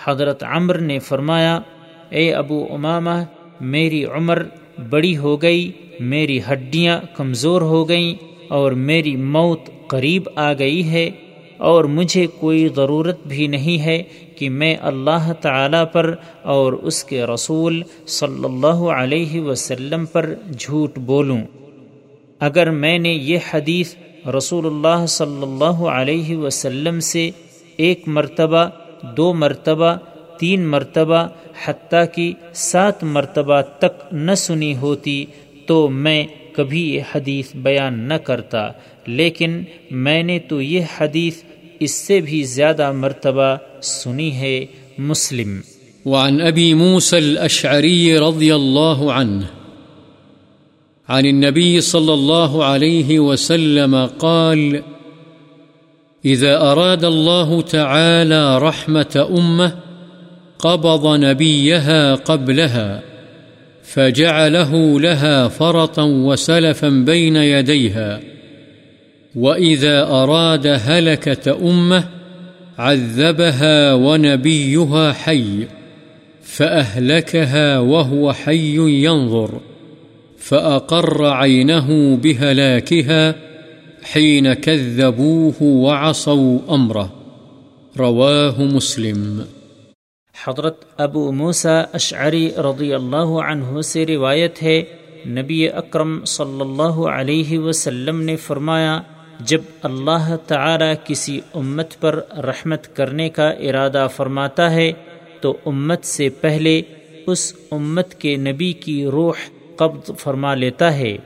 حضرت عمر نے فرمایا، اے ابو امامہ، میری عمر بڑی ہو گئی، میری ہڈیاں کمزور ہو گئیں اور میری موت قریب آ گئی ہے اور مجھے کوئی ضرورت بھی نہیں ہے کہ میں اللہ تعالی پر اور اس کے رسول صلی اللہ علیہ وسلم پر جھوٹ بولوں۔ اگر میں نے یہ حدیث رسول اللہ صلی اللہ علیہ وسلم سے ایک مرتبہ، دو مرتبہ، تین مرتبہ، حتیٰ کی سات مرتبہ تک نہ سنی ہوتی تو میں کبھی یہ حدیث بیان نہ کرتا۔ لیکن میں نے تو یہ حدیث اس سے بھی زیادہ مرتبہ سنی ہے۔ مسلم۔ وعن ابی موسى الاشعری رضی اللہ عنہ۔ عن النبي صلى الله عليه وسلم قال، إذا أراد الله تعالى رحمة أمة قبض نبيها قبلها، فجعله لها فرطا وسلفا بين يديها، وإذا أراد هلكة أمة عذبها ونبيها حي، فأهلكها وهو حي ينظر. فأقر عينه بهلاكها حين كذبوه وعصوا أمره رواه مسلم حضرت ابو موسا اشعری رضی اللہ عنہ سے روایت ہے، نبی اکرم صلی اللہ علیہ وسلم نے فرمایا، جب اللہ تعالی کسی امت پر رحمت کرنے کا ارادہ فرماتا ہے، تو امت سے پہلے اس امت کے نبی کی روح قبض فرما لیتا ہے،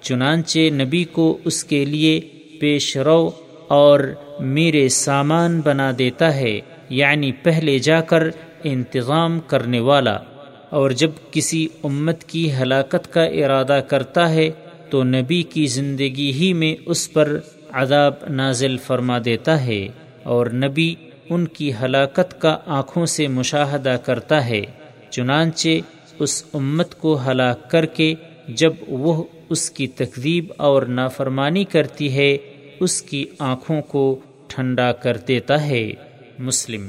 چنانچہ نبی کو اس کے لیے پیش رو اور میرے سامان بنا دیتا ہے یعنی پہلے جا کر انتظام کرنے والا۔ اور جب کسی امت کی ہلاکت کا ارادہ کرتا ہے، تو نبی کی زندگی ہی میں اس پر عذاب نازل فرما دیتا ہے۔ اور نبی ان کی ہلاکت کا آنکھوں سے مشاہدہ کرتا ہے، چنانچہ اس امت کو ہلاک کر کے جب وہ اس کی تقریب اور نافرمانی کرتی ہے، اس کی آنکھوں کو ٹھنڈا کر دیتا ہے۔ مسلم